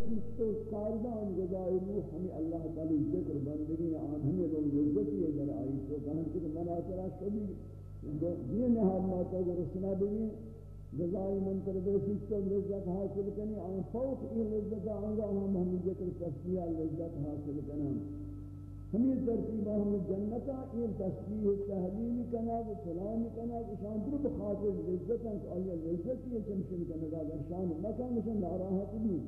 جسم تو کاردان جزائے روح ہمیں اللہ تعالی ذکر بندگی آن ہمیں لوگ عزتی ہے در آئی تو کہاں کہ منا ترا شبی یہ نحال ماتا کو رسنا بھی جزائے منتر بیسی تو لذت حاصل کرنی آن فوق یہ لذت آنگا ہم ہم ذکر تسبیح لذت حاصل کرنا ہمیں ترتیبہ ہم جنتا یہ تسبیح تحلیل کنا و فلان کنا کہ شان در بخاطر لذت ہیں کہ آیا لذت یہ چمشن کنا اگر شان مکان مشن ناراحت بھی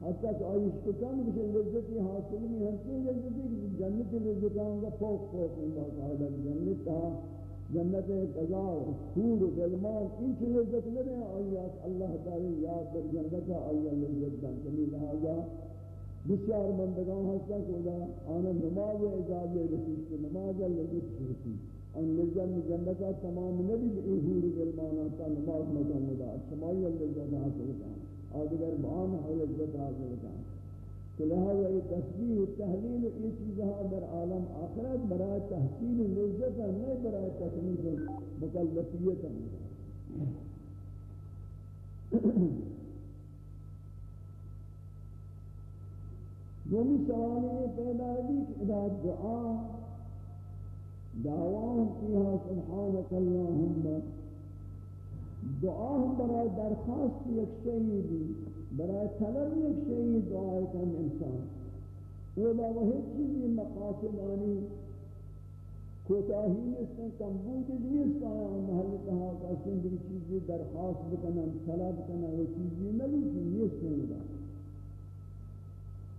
حتی کہ آئیش کو کم کچھ لذتی حاصل بھی ہم لذتی کہ جنت لذت آنگا فوق فوق اللہ تعالی جنت تا جنت قضا و حور و غلمان این چه لذت لدے آیات اللہ تعالی یاد در جنت آیا لذت دن چلی لہذا بسیار بندگان ہستا کہ آنا نماز اجازے رسیش کے نماز لذت شرسی ان لذت جنت تمام نبی بئی حور و غلمان آتا نماز مکان مدا شمائی لذت حاصل کان آدگر بان لذت حاصل کان تو لہذا یہ تسبیح تحلیل و یہ چیزها در عالم آخرت برای تحصیل لذت ہے نہیں برای تکلیف مکلفیت ہے دومی سوال یہ پیدا ہے کہ اذا دعا دعواہم فیہا سبحانک اللہم۔ دعا ہم برای درخواست یک شہیدی برای طلب یک شہید دعا کن انسان. اولا وہی چیزی مقاصد آنی کوتاہی نیستن، کمبود نیست آیا محل کہا کہ سندری چیزی درخواست بکنن طلب کنن وہ چیزی نلوچی نیستن. اولا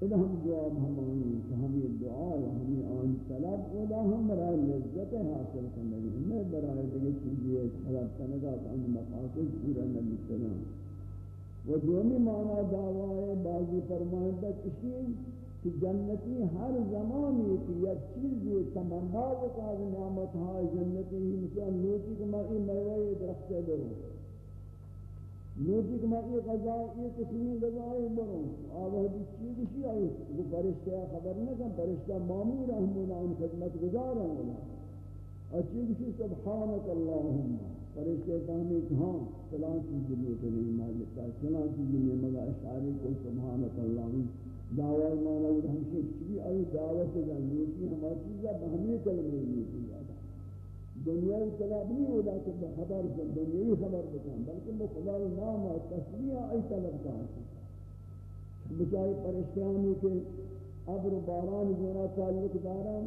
اذا ہم جواب ہم آنی کہ ہمیں دعا یا ہمیں آن طلب اولا ہم برای لذت حاصل کرنے میں برای دیگه چیزی طلب کنگا کہ ہم مقاصد پورا نلیتنا و دومی معنی دعوائے بعضی فرمائندہ کسی کہ جنتی ہر زمانی کی یک چیزی تمنا بکا نعمت ہائی جنتی، مثلا نوٹی کہ میں این درخت دروں نوٹی کہ میں یہ غذا یہ قسمی غذا بروں آوہدی چیز شی آئی وہ فرشتہ خبر نہ کہ فرشتہ مامور رحمنا ان خدمت گزار ہیں اچھی کسی سبحانک اللہم فرشتے کہنے کہ ہاں فلان چیز لوٹ نہیں مالکتا فلان چیز میں مگا اشاری کو سبحانک اللہم دعوی مانا وہ ہمشہ کچھ آئی دعوت جان لوٹی ہمارا چیزا بہمی کلمہ لوٹی جاتا دنیای طلب نہیں ہوتا کہ خبر کن دنیای خبر بکن بلکہ وہ خدا نام اور تسلیہ ای طلب کہا بچائی پریشانی کے ابر و باران جونا تعلق داران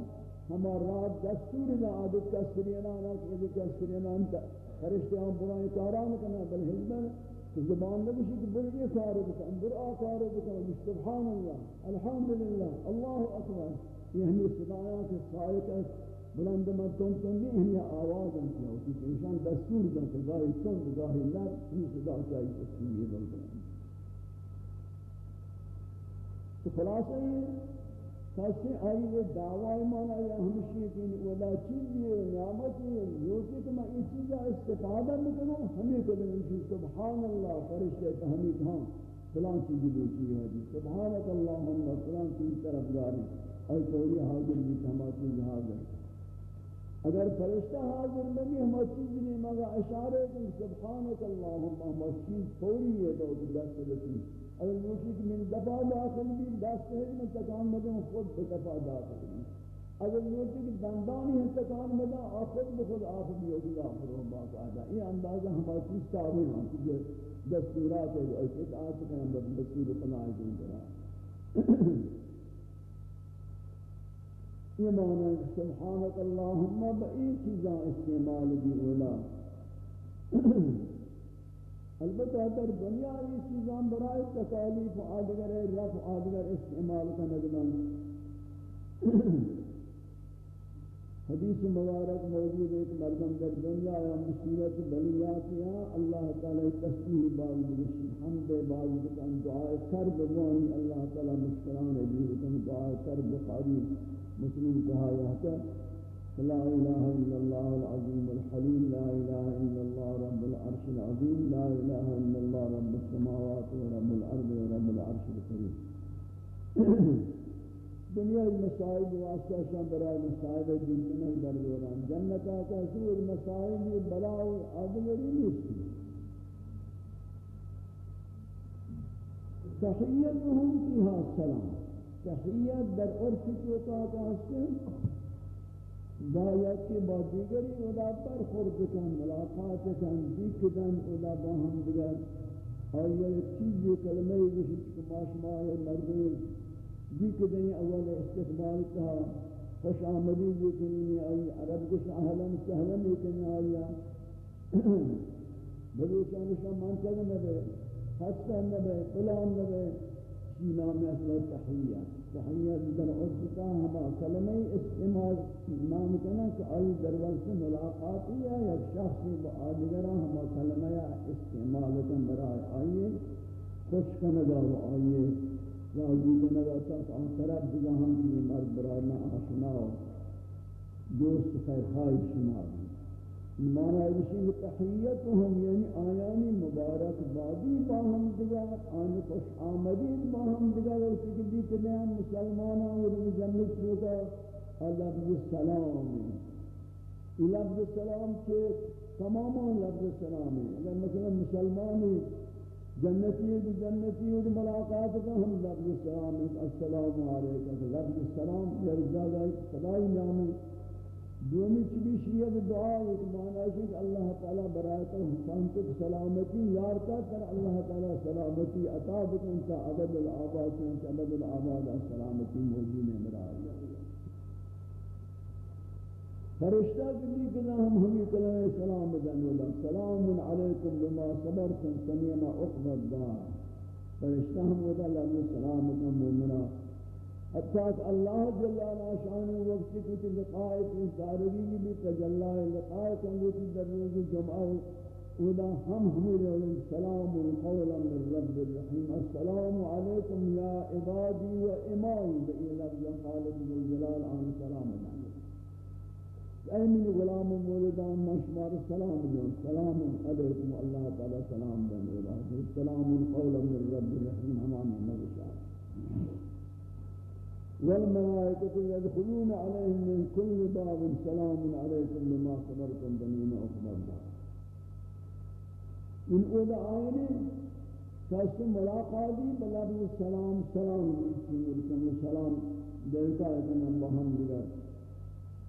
ہمار رات دستور دا عادت کا سرینا نہ کہ کا سرینا انت فرشتیان برائے کاران کنا بل حزبن کہ زبان نبشی کہ بل یہ کار بکن، بر آ کار بکن. سبحان اللہ الحمدللہ اللہ اکبر. یہ ہمیں صدایات کے فائق بلند من تون تون بھی یعنی ہمیں آواز ہم کیا ہوتی کہ انسان دستور دن کہ گاہی تون گاہی نر ہی صدا چاہیے تسلیہ بلند تو خلاصہ یہ کسی آئی یہ دعوی مانا یا ہمشی کی ولا چیزی ہے نعمتی ہے یوکی کہ میں یہ چیزا استفادہ بکنوں ہمیں کو دنشی سبحان اللہ فرشتے تو ہمیں کہاں فلان چیزی دوچی ہے جی سبحانک اللہم فلان چیز طرف داری اور کوئی حاضر بھی ہما چیز حاضر. اگر فرشتہ حاضر نہیں ہما چیز نہیں مگا اشارے کہ سبحانک اللہم ہما چیز فوری ہے تو دست رسی۔ اگر نوشی کہ من دفع داخل بھی، دست ہے میں تکان مدن خود بدفع داخل بھی۔ اگر نوشی کہ دندانی ہے، تکان مدن خود بخود آپ بھی ہوگی آخر ہوں باقاعدہ یہ اندازہ ہمارا چیز تعبیر ہوں کہ دستورات ہے جو ایک آت ہم دستور پناہ دیں کرا یہ معنی ہے سبحانک اللہم بئی چیزاں استعمال بھی اولا۔ البتہ در دنیا یہ چیزاں برائے تکالیف آدگر رفع آدگر استعمال کا نظمان حدیث مبارک موجود ہے کہ مردم در دنیا یا مصیبت بلیات یا اللہ تعالی تسبیح باز بگشی حمد باز بکن، دعائے کرب بوانی اللہ تعالی مشکران علیہ وسلم دعائے کرب بخاری مسلم کہا یہاں لا إله إلا الله العظيم الحليم لا إله إلا الله رب العرش العظيم لا إله إلا الله رب السماوات ورب الأرض ورب العرش الكريم دنیا مسائل واسطہ شان برائے مسائل جنتنا در دوران جنتا کا سور مسائل یہ بلا و بلاء آدگری نیست تحیتهم فیها السلام۔ تحیت در عرف چوکا کہتے ہیں باید کہ با دیگری ادا پر خورد کن، ملاقات کن دیکھ دن ادا با ہم دیگر۔ آیا ایک چیز یہ کلمہ ہی گوشت کہ ماشما ہے مردمی دیکھ دن اول استقبال تھا خوش آمدی یہ کنی آئی، عرب گوش اہلا سہلا یہ کنی آیا بلوچانشا منطق نبے حسن نبے فلان نبے شی نام اصل تحییت تحییت در عرفتا ہما کلمہ استعمال نام کنا کہ آئی در وقت ملاقاتی ہے یک شخصی با آدگرہ ہما کلمہ استعمال کن برای آئیے، خوش کنگا و آئیے. راضی کو کنگا تا آن طرف دیگا ہم کی مرد برای نا آشنا دوست خیر خواہی شمار مانا ہے تحییتهم یعنی آیانی مبارک بادی باہم دیگر، آن خوش آمدین باہم دیگر اور سکر دی کہ میں اور جنت ہوگا لفظ السلام یہ لفظ السلام کے تماما لفظ السلام ہے اگر مثلا مسلمانی جنتی ہے جنتی اور ملاقات کا ہم لفظ السلام السلام علیکم۔ لفظ السلام یہ ایک خدای نام دومی چبی شیعہ دعا ایک معنی ہے کہ اللہ تعالی برایتا حسان تک سلامتی یارتا کر اللہ تعالی سلامتی عطا بکن تا عبد العباد چنانچہ عبد العباد سلامتی موجود ہے میرا فرشتہ کی بھی کہ ہم ہمیں کلمہ سلام بدن اللہ سلام علیکم بما صبرتم سمیما اقبض دار فرشتہ ہم ودا اللہ سلام بدن مومنہ. حتیٰ کہ اللہ جل علا شان وقت کچھ لقائت انسارگی کی ضروری بھی تجلہ لقائت انگوٹی در روز جمعہ ودا ہم حمیر السلام قولا من رب الرحیم. السلام علیکم یا عبادی و امائی. بئی لفظ خالد ذو الجلال آن سلام علیکم ایمن غلام مولدان مشمار سلام دن سلام علیکم اللہ تعالی سلام دن الہی سلام قول من رب الرحیم ہمان نبی شاہ والملائکة يدخلون عليهم من كل باب سلام عليكم بما صبرتم بنين عقبى الدار ان اود آئینی کس ملاقاتی بلد سلام سلام سلام دیتا اللهم کہ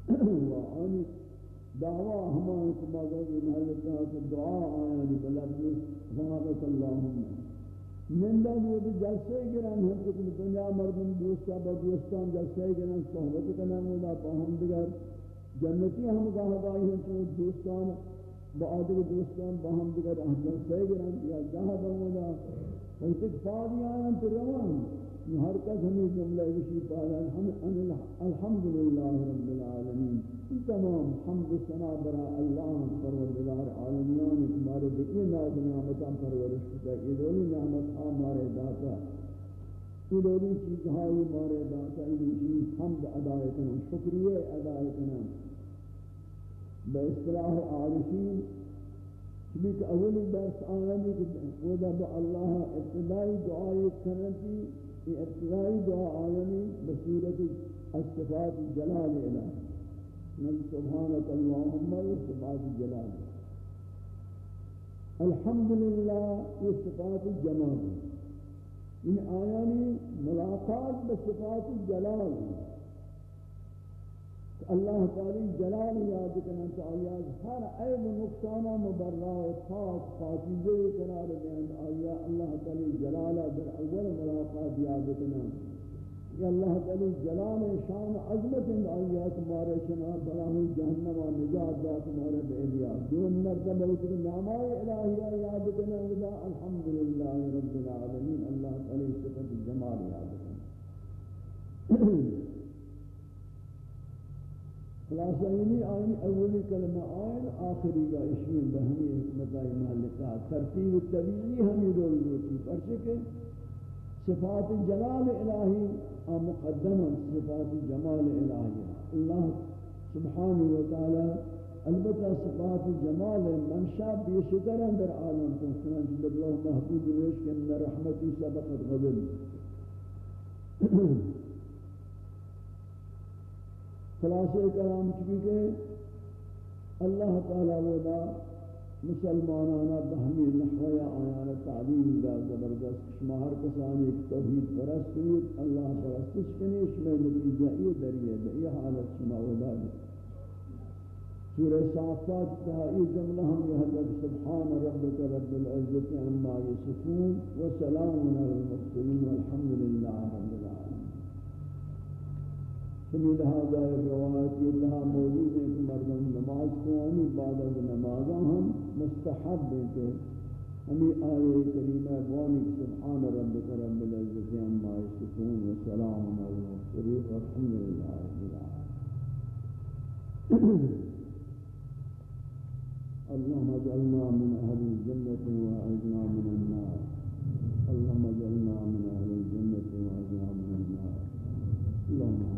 وآنی یعنی دعوی ہمان کبھاگا کہ محلتا کہ دعا آیا آیانی بلابد وحاقت اللہم۔ نندا بود جلسے گران ہم کو دنیا مردم دوستا با دوستان، جلسے گران، صحبت کرنا مولا پاہم دیگر۔ جنتی ہم کہا بائی ہیں کہ دوستان با آدھر دوستان با ہم دیگر۔ جلسے گران یا جہاں با مولا وقت ایک فادی آیاں پر روان ہر کس ہمیں جملہ وشی پالا الحمدللہ رب العالمین تمام حمد سنا برا اللہ پروردگار عالمیان تمہارے بکی ناز نعمتان پرورش کتا، یہ دولی نعمت ہاں ہمارے داتا، یہ دولی چیز چیزہائی مارے داتا، یہ چیز حمد ادائے کنن شکریہ ادائے کنن بے اصطلاح عارفین، چبیک اولی درس آنی کہ وہ دا اللہ ابتدائی دعائی کننتی یہ ابتدائی دعا عالمی بصورت الصفات جلال الہ من سبحانك اللهم صفات جلال الحمدللہ یہ صفات جمال ان آیانی ملاقات بصفات جلال اللہ تعالی جلال یاد کرنا چاہیے ہر عیب نقصانہ مبرہ پاک پاکیزے قرار دیں آیا اللہ تعالی جلال در اول ملاقات یاد کرنا۔ کہ اللہ تعالی جلال شان عظمت ان آیا تمہارے شنا براہ جہنم و نجات دا تمہارے بے دیا دون مرتبہ ہوتی نامائے الہیہ یاد کرنا ودا الحمدللہ رب العالمین، اللہ تعالی صفت جمال یاد کرنا۔ خلاصہ یعنی آئین اولی کلمہ آئین، آخری کا اشین بہمی حکمتائی محلکہ ترتیب طبیعی ہمیں رول روٹی. پرچہ صفات جلال الہی مقدما صفات جمال الہی. اللہ سبحانہ وتعالی البتہ صفات جمال منشا بیشتر اندر عالم کو سنانچہ اللہ محبوب روش کے اندر رحمتی سبقت غضب خلاصہ کلام چکی کہ اللہ تعالی ودا مسلمانانا بہمی نحوی آیان تعلیم دا زبردست شما ہر کسانی ایک توحید پرست ہوئی، اللہ پرستش کنی شما نتیجہ یہ دریئے دا یہ حالت شما ودا دی سورہ صافات کا یہ جملہ ہم یہ حضرت سبحان ربک رب العزت عما یصفون وسلام علی المرسلین والحمد للہ سمی لہذا روایت یہ لہا موجود ہے کہ مردم نماز کو آنی بعد از نمازہ ہم مستحب ہیں کہ ہمیں آئے کریمہ بوانی سبحان ربک رب العزت عما یصفون وسلام علی المرسلین والحمد للہ رب العالمین۔ اللهم اجعلنا من أهل الجنة وأجعلنا من النار۔ اللهم اجعلنا من أهل الجنة وأجعلنا من النار۔ اللهم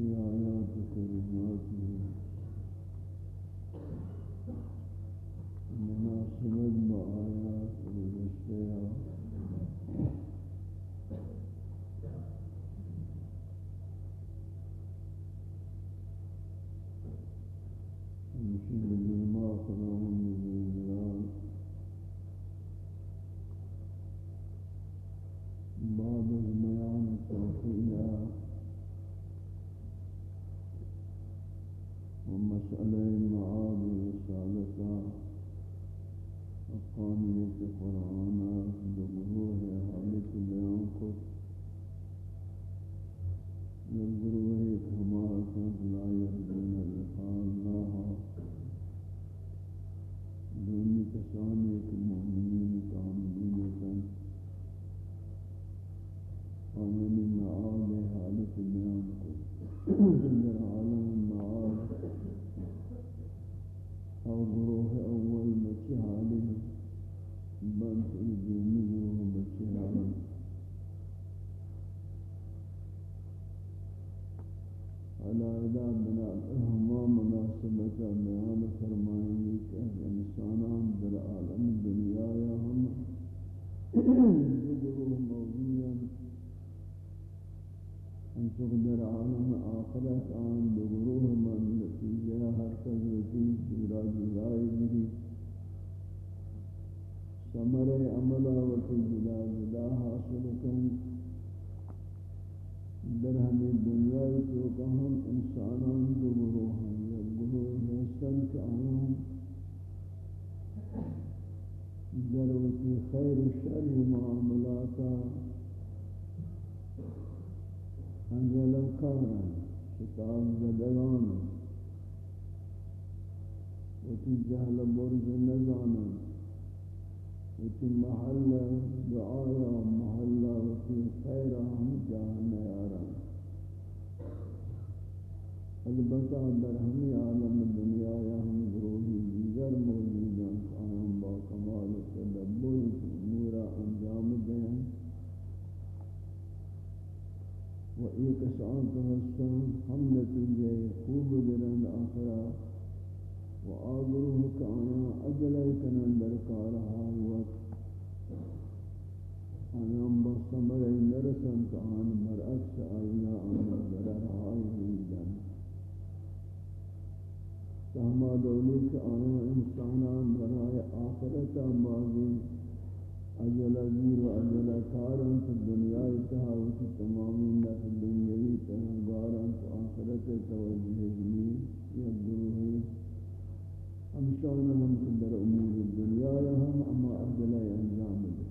کی آیات کریمات میں گروہ حسن کے ضرورتی خیر و شر معاملاتا انجل کارا شتاب زدگان. وتی جہل برز نزانا وتی محل دعایا، محل وتی خیر ہم جہاں نیارا البتہ در ہمی عالم دنیا یا ہم گروہی دیگر موجود ہیں آیان با کمال تدبر امورا انجام دیں و ایک سان تو ہستان ہم نتیجے خوب گرند آخرا. و آگروہ کا آیا اجلے کنن در کارہا وقت آیان با سمر نرسن کا آن برعکس آئینا آن ضرر تہما دولی کہ آیا انسانان برائے آخرتا بازی اجل گیر و اجل کارن تو دنیا اتحاوت تمامی نفع دنیاوی تہنگارن تو آخرت توجہ جمی یا گروہی ہمشان ہم در امور دنیا ہم، اما اجل انجام دے.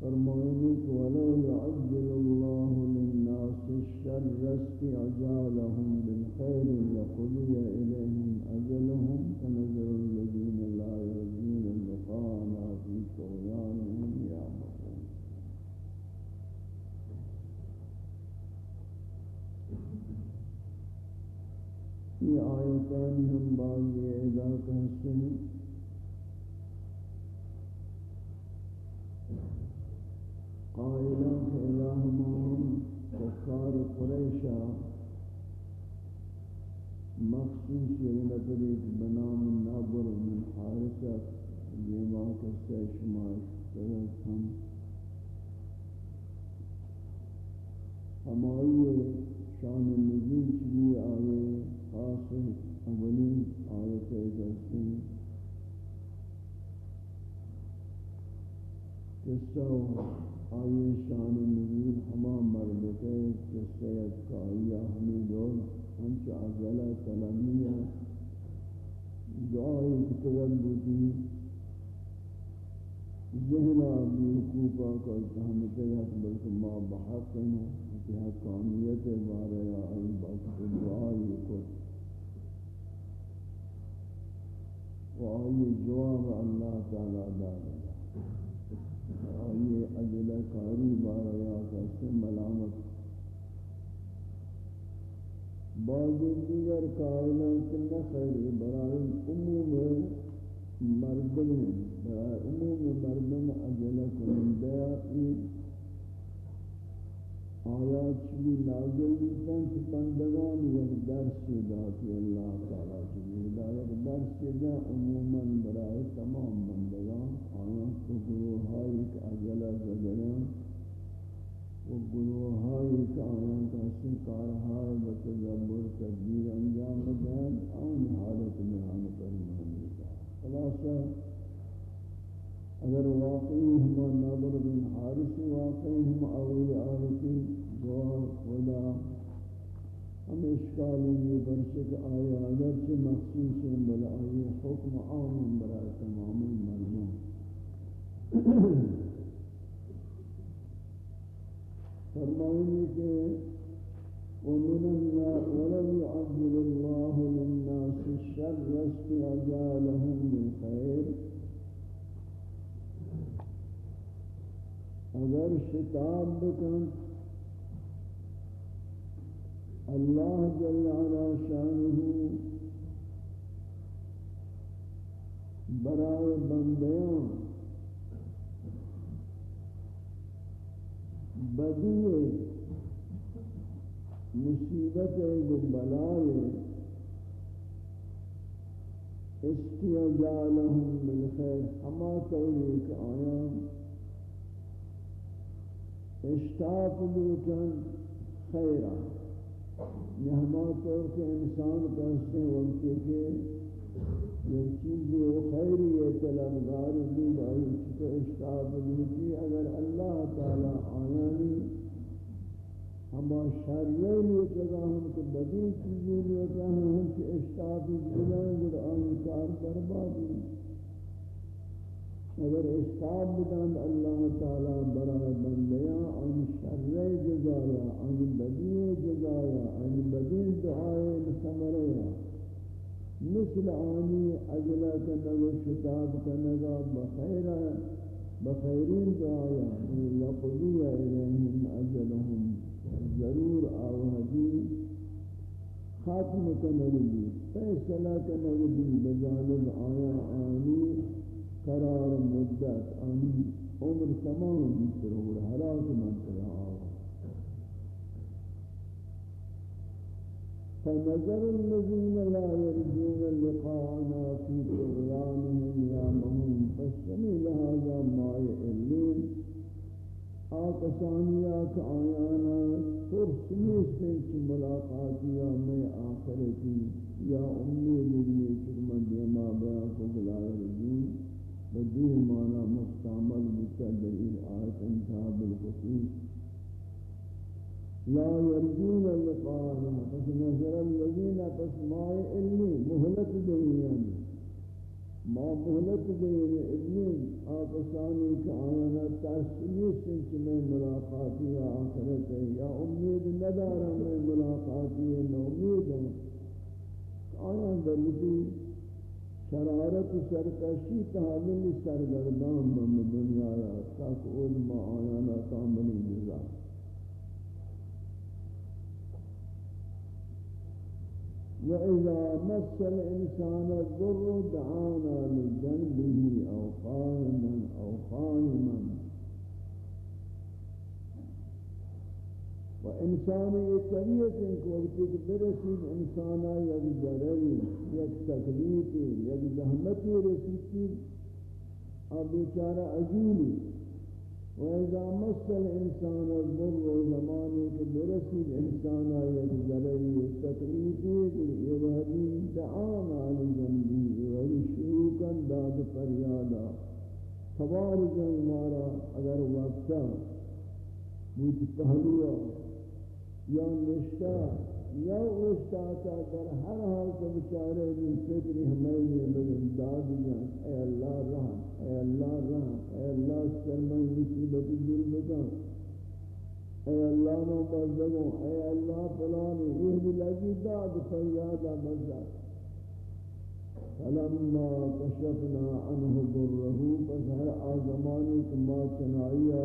فرمائنی کہ ولو يعجل الشر استعجالهم بالخير لقضي إليهم أجلهم فنذر الذين لا يرجون لقاءنا في طغيانهم يعمهون. في آيتان هم بعض إذا الہ مومن کفار قریشا مخصوص یعنی یہ نظریت بنام نابر من حارسہ دیما کسے شما اشترت ہم ہمائی شان نزول چلی آئے خاص اولین آیت ایجاستی قصہ آئی شان نزول ہما مربطے کہ سید کائیہ ہمیں دور ہنچ عزلہ کلمیہ دعائی کتبت بودی. ذہنہ بھی حقوقہ کا اتحامت ہے بلکہ ما بحق ہیں کہ حقانیت بارے آئی بلکہ دعائی کو و آئی جواب اللہ تعالی دارے یہ اجل کاری باریا کیسے ملامت۔ بعض دیگر قائلان کہ نہ خیر، برائے عموم مردم، برائے عموم مردم اجل کنندیا آیات چلی نازل بیتن کہ بندگان یک درس داتی اللہ تعالیٰ چلی ہدایت، درس دا عموما برائے تمام بندگان۔ آیات کو گروہائی کہ اجل زدران و گروہائی کہ آیات حسن کارہائی بتدبر تدبیر انجام دین آن حالت میں آن پر محمد خلاصہ اگر واقعی ہم نظر بن حارث واقعی ہم اول آیتی جواب خدا ہم اشکالی یہ برشک آیا اگرچہ مخصوص ہیں بل آئی حکم عام برای تمام مردم فرمائنی کہ ومن الناس ولو يعجل الله للناس الشر استعجالهم بالخير اگر شتاب بکن، اللہ جل علا شانہ برائے بندیاں بدیے مصیبت بلائے استیجالهم بالخیر اما طوری کہ آیان اشتاق لوٹن خیرہ۔ نہما طور کہ انسان کہتے ہیں وقتی کہ یعنی یہ چیز وہ خیری ہے طلبگار بھی بھائی چکے اشتاق لوٹی اگر اللہ تعالی آیانی ہما شریعی لوٹگا ہم کو بدین چیزیں لوٹا ہیں ہم سے اشتاق بلائیں گر آئی کار بربادی. اگر اشتاق بدن، اللہ تعالی برای بندیاں ان شریعی جزایا ان بدین جزایا ان بدین دعائے مسمریا مثل آنی اجلہ کنگو شتاب کنگا بخیر بخیرین دعایا لقضی الیہم اجلہم ضرور آوازی ختم کنگی فیصلہ کنگی بجانب آیا آنی قرار مدت، آنی عمر تمام بیتر ہو رہا حراک منتر فنظر الذين لا يرجون لقاءنا في طغيانهم يعمهون فاستمع لهذا ما يئلين آکسانیا کہ آیانا فرس نیستن چی ملاقاتیا میں آخرتی یا امید لگنی چکمن دیما بیان کو بلائے رجون بدیہ مانا مستعمل بتدرین آیت انتہا بالخصوص. لا يرجون اللقاءنا پس نظر الذین پس مائے علمی محلت دینیانی ما مہلت دین یعنی. ابن آقسانی کہ آیانا ترسلی سنچ میں ملاقاتی آخرت ہے یا امید ندارا میں ملاقاتی ہے نو امید. ہے آیان دلتی شرارت سرکشی تحامل سرگردان بم دنیا یا تاک علماء آیانا کاملی جزا وإذا مس الإنسان الضر دعانا لجنبه أو قائما أو قائما. وإنسان إنك وقتك برسيد إنسانا يك ضرري يك تكليفي يك زهمتي رسيدي أبو چارة أجولي وإذا مس الإنسان الضر زمانك برسل الإنسان يجزلي التكليفي يوهدي دعانا لجنبي ويشوكا داد فريادا فبارجا مارا اگر وقتا مجھ پہلوا یا نشتا یا استاتا در ہر حال سے بچارے من فکری ہمیں یہ بگن داد جان. اے اللہ رحم اے اللہ رحم اے اللہ سرمائی مصیبت دور بکا اے اللہ نو بزدگو اے اللہ فلانی یہ بھی لگی داد فریادا مزد فلما کشفنا عنہ ضرہو پس ہر آزمانی کما چنائیا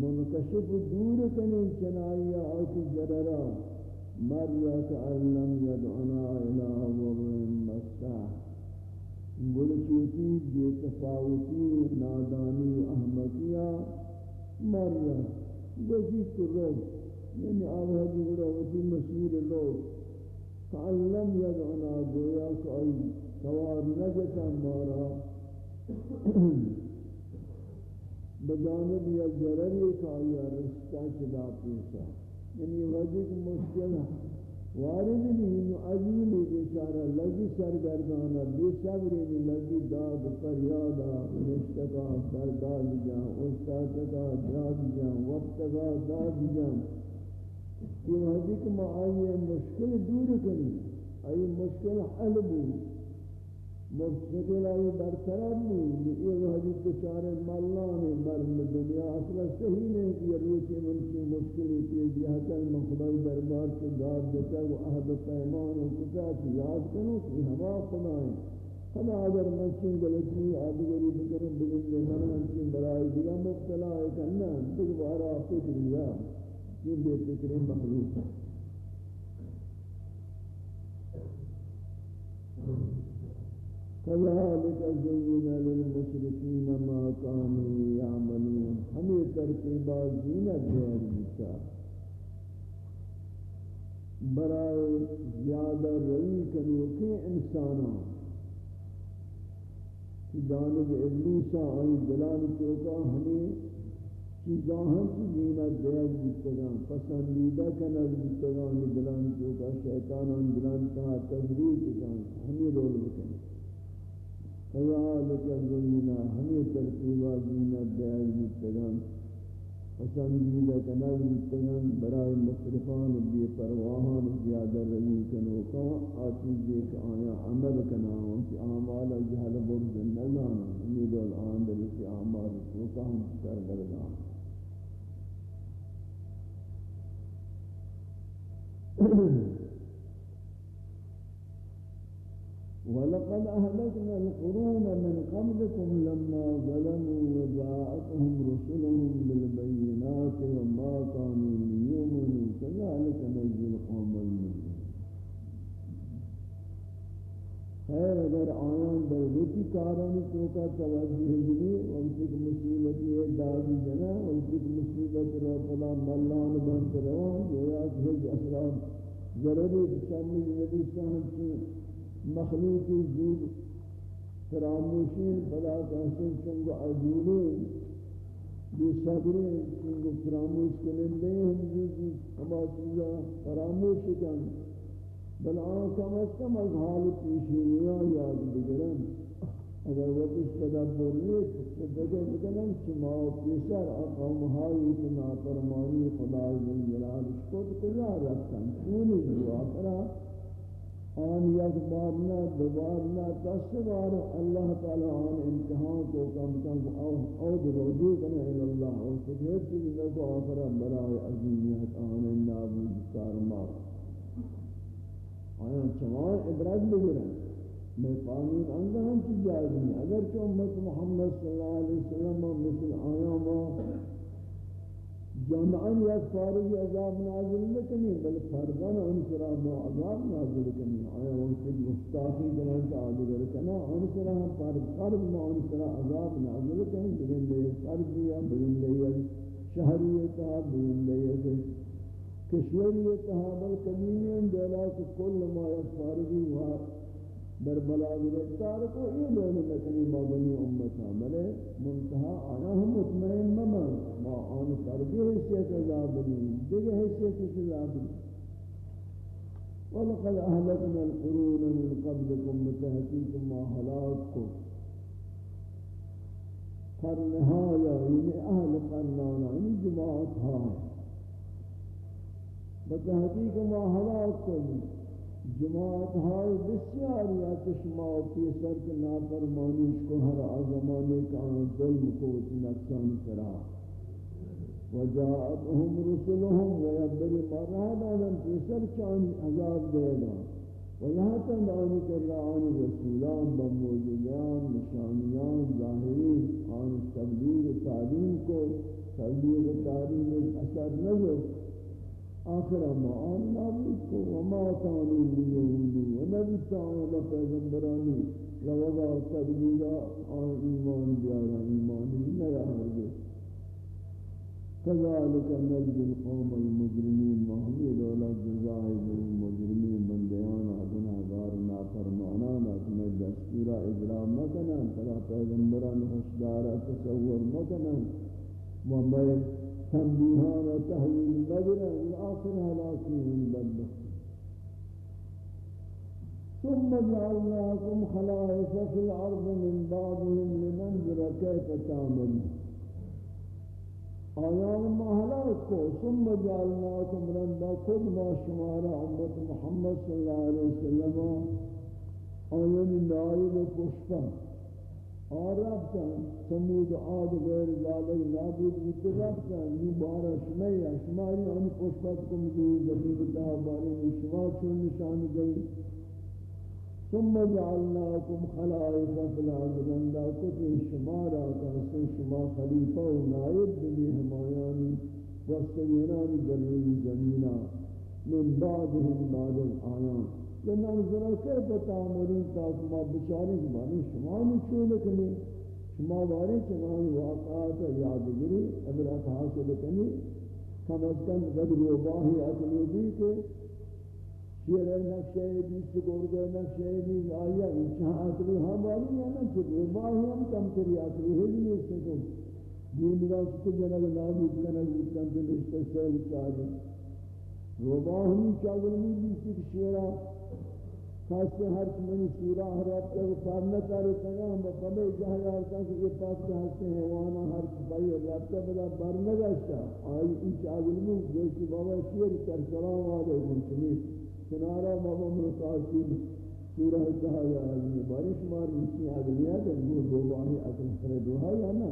منکشف دور کنی چنائیا آکی ضررہ مریا كأن لم يدعنا إلى ضر مساه گل چوتی بے تفاوتی، نادانی و احمقیہ مریا گوشی تو روگ یعنی آوہ دی روتی مسئول لوگ کأن لم يدعنا گویا کوئی سوار نجتا مارا. بجانب یا ضرری کا یا رشتہ چدا پیسا یعنی وجہ کی مشکل وارد نہیں عجولی بیچارہ لگی سرگردانا بے صبری میں لگی داد فریادا نشتکا سرداد جان استاتکا داد جان وقتکا داد جان یہ وجہ کہ ما آئیے مشکل دور کریں آئی مشکل حل بود. مشکل آئی برطرف نہیں. یہ حدیث بچارے ملانی مرم دنیا اصلا صحیح نہیں کہ یہ روچی منچی مشکلی پیجی حسن مخبر دربار سے داد دیتا وہ عہد پیمان و کتاب یاد کرو کہ ہما خداییں خدا اگر منچین غلطی آدھگری بکرم بگن دے من منچین برائی دیگا مبتلا ہے کرنا دیکھ بارا فکریا یہ بے فکری مخلوق ہے. Thank you. كذلك زين للمشركين ما كانوا يعملون. ہمیں ترتیبات زینت دیر بیتا برائے زیادہ روی کنو کے انسانا جانب ابلیسا آئی دلال چوکا ہمیں چیزاں ہم چی زینت دیگ بیتگان پسندیدہ کنگ بیتگان دلان چوکا شیطانان دلان کہا تذریق کن ہمیں رول بکن فذالک الظلمنا ہمیں ترتیبہ زینت دیگ بیتگان پسندیدہ کنگ بیتگان برای مصرفان بی پرواہان زیادہ روی کنوکا آتی دیکھ آیا عمل کناؤں کی آمال جہل برد نظام امید الان دلتی آمال چوکا ہم سرگردان ولقد أهلكنا القرون من قبلكم لما ظلموا وجاءتهم رسلهم بالبينات وما كانوا ليؤمنوا. كذلك نجزي القوم المجرمين خیر، اگر آیان در وچی کارانی توکا توجہ جنی وقتی کہ مصیبت یہ دادی جنا، وقتی کہ مصیبت رو پلا ملان بنت روان، گویا کہ حج اثرات ضروری بسامی نبی صاحب سے مخلوقی زود فراموشین پلا کہتے چنگو عجولی بی صبری چنگو فراموش کنندے ہم جیسی ہما چیزا فراموش کنندے بل آن کم از کم از حال پیشینیاں یاد بگرن۔ اگر وقت تدبر نیت تو بگے بگنن شما پیسر اقوم ہائی کی نافرمانی خدای من جلال خود کجا رفتن؟ چونی جو آخرا آن یک بار نہ دوبار نہ، دس بار اللہ تعالی آن امتحان کو کم کم اود رجوع کرنے اللہ اور سکھیت کی لگو آخرا برای عظیمیت آن نابود کار مار آیا چمان ادراج بگرن میں قانون انگا ہم چی جائز نہیں اگر چو محمد صلی اللہ علیہ وسلم مثل آیا ما جمعان یک فارغ عذاب نازل نکنی بل فردان انسرا ما عذاب نازل کنی آیا وقت مستاقی کنن کا آدگر کنا انسرا فرد فرد ما انسرا عذاب نازل کنی بگن لے فرد یا بگن لے شہریتا بگن لے کشوری اتحاب القدیمین کل ما یفارگی و در بلاغ رفتار کو یہ دون نکنی ما امتا بلے منتحا آنا ہم مطمئن ممان ما آن فرگی حیثیت عذاب دی دیگه حیثیت عذاب دی ولقد اهلكنا القرون من قبلكم بتحقيق ما هلاككم قرنها يعني یعنی اهل قرنانا یعنی يعني جماعت هاي بتحقیق ما ہلاک کن جماعت ہائی بسیار یا کشما و پیسر کے نافرمانیش کو ہر آزمانے کا ظلم کو نقصان کرا. وجاءتهم رسلهم ويبري مراد آدم پیسر چانی عذاب دے گا ویہاں تن آنی کر آنی رسولان بموجودیان نشانیان ظاہرین آنی تبلیغ تعلیم کو. تبلیغ تعلیم اثر نظر آخر ما آن نابود کو وما تانی لیہودی و نبی تعالی پیغمبرانی لوگا تبلیغا آن ایمان بیارا، ایمانی نیا ہرگے كذلك نجد القوم المجرمين محمد ولا جزاء المجرمين بندیان گناہگار نافرمانان اپنے دستورا اجرام مکنن فلا پیغمبران خوشدار تصور مکنن ومن تنبیہان و تحویل بدر الآخر حلاکیہم بدر. ثم جعلناكم خلائف في الأرض من بعضهم لننظر كيف تعملون. آیان محلات کو. ثم جعلناكم رندا خود با شمارا امت محمد صلی اللہ علیہ وسلم. آیان نائب پشپا اور رفتن سمود آد غیر ذالک نابود بیت رفتن نی بارا شمی شماری آنی پشپت کم دوی زمین دہا باری شما چون نشان گئی ثم جعلناکم خلائف فی الارض لندا کتی شمارا کہتے شما خلیفہ و نائب بلی ہمایانی وستویرانی دروی زمینہ من بعدهم بعد الآیان لننظر كيف تعملون تاكم بشارك باني شما نچول کنی شما بارے چنان واقعات یادگیری عبرت حاصل کنی کم از کم قدر و باہی اقلوبی کے شیر نقشے بیس گرگ نقشے بیس آیا انچہ آتلو ہم والی یا نا چھو روباہی ہم کم کری آتلو ہے نہیں اس کو دین را چھو جنگ نابود کنگ بودتن تو نشتہ سیل چاہی روباہی چاہی بیسی شیرہ خاصے ہر من سورہ حرات کا پڑھنا چاہے تھا ہم بڑے جہاں یار کا کہ یہ پاس کے ہاتھ ہیں وانا ہر بھائی رب کا بڑا برنا گشتا۔ آئی ان چاول میں گوشت بابا شیر کر سلام علیکم تمہیں کنارہ بابا مرتاسی سورہ کہا یا علی بارش مار نسی اگلیا کہ وہ دو واہی اصل سر دوہا یا نا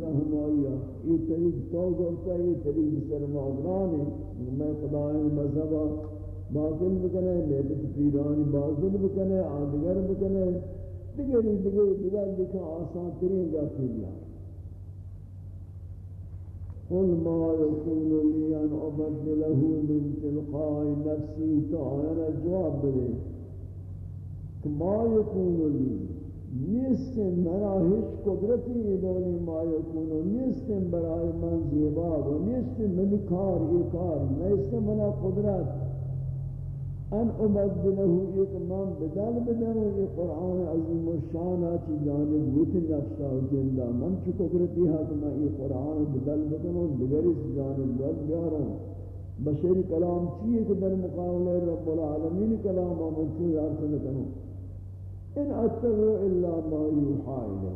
کا ہمایا یہ طریق تو گرتا ہے یہ طریق سرمادران ہے میں خدای مذہبہ باطل بکنے لیکن پیرانی باطل بکنے آدگر بکنے دیگری دیگری دیگر دیکھا آسان ترین جاتی لیا قل ما يكون لي أن أبدله من تلقاء نفسي تعالى جواب بلي ما يكون لي نیست مرا هیچ قدرتی ادانی ما یکونو نیست برای من زیبا و نیست من کار ای کار نیست من قدرت ان امدنه ایک من بدل بدنو ای قرآن عظیم و شانہ چی جانب ویت نفسا و زندہ من چی قدرتی ہے کہ میں ای قرآن بدل بدنو دگری سی جانب ود بیاروں بشری کلام چیئے کہ در مقابل رب العالمین کلام آمد چون یارت نکنو ان اتبع الا ما یوحا الی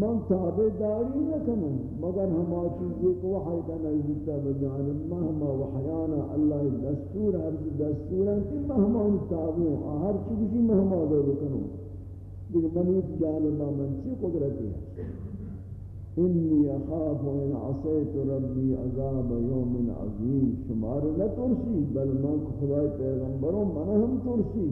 من تابع داری نہ نکنم مگر ہما چیزی کو وحی کا نزدیتا بجانب مہما وحیانا اللہ دستور ہر دستور ہے کہ مہما تابع ہر چیزی مہما دو بکنم. دیکھ منیت جانبا من چی قدرتی ہے انی اخاف ان عصیت ربی عذاب یوم عظیم. شمار نہ ترسی بل من خدای پیغمبروں من ہم ترسی.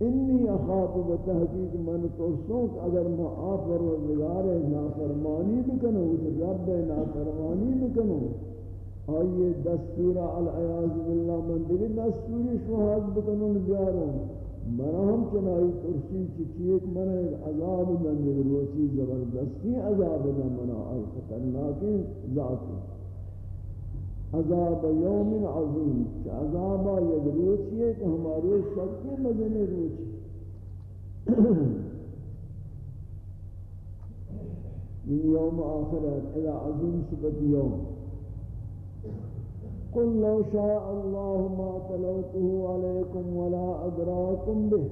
انی اخاف بتحقیق من ترسوک اگر ما آفر و زگار نافرمانی بکنو رب نافرمانی بکنو۔ آئیے دستورہ العیاض باللہ، من دیگر دستوری شہاد بکنو بیارو منا ہم چنائی ترسی چچیک من ایک عذاب من دیگر روچی زبردستی عذاب من منا آئی خطرناکی ذاتی عذاب یوم عظیم. عذاب یک روچی ہے کہ ہمارے سب کے مزن روچی من یوم آخرت الى عظیم صفت یوم. قل لو شاء الله ما تلوته عليكم ولا أدراكم به.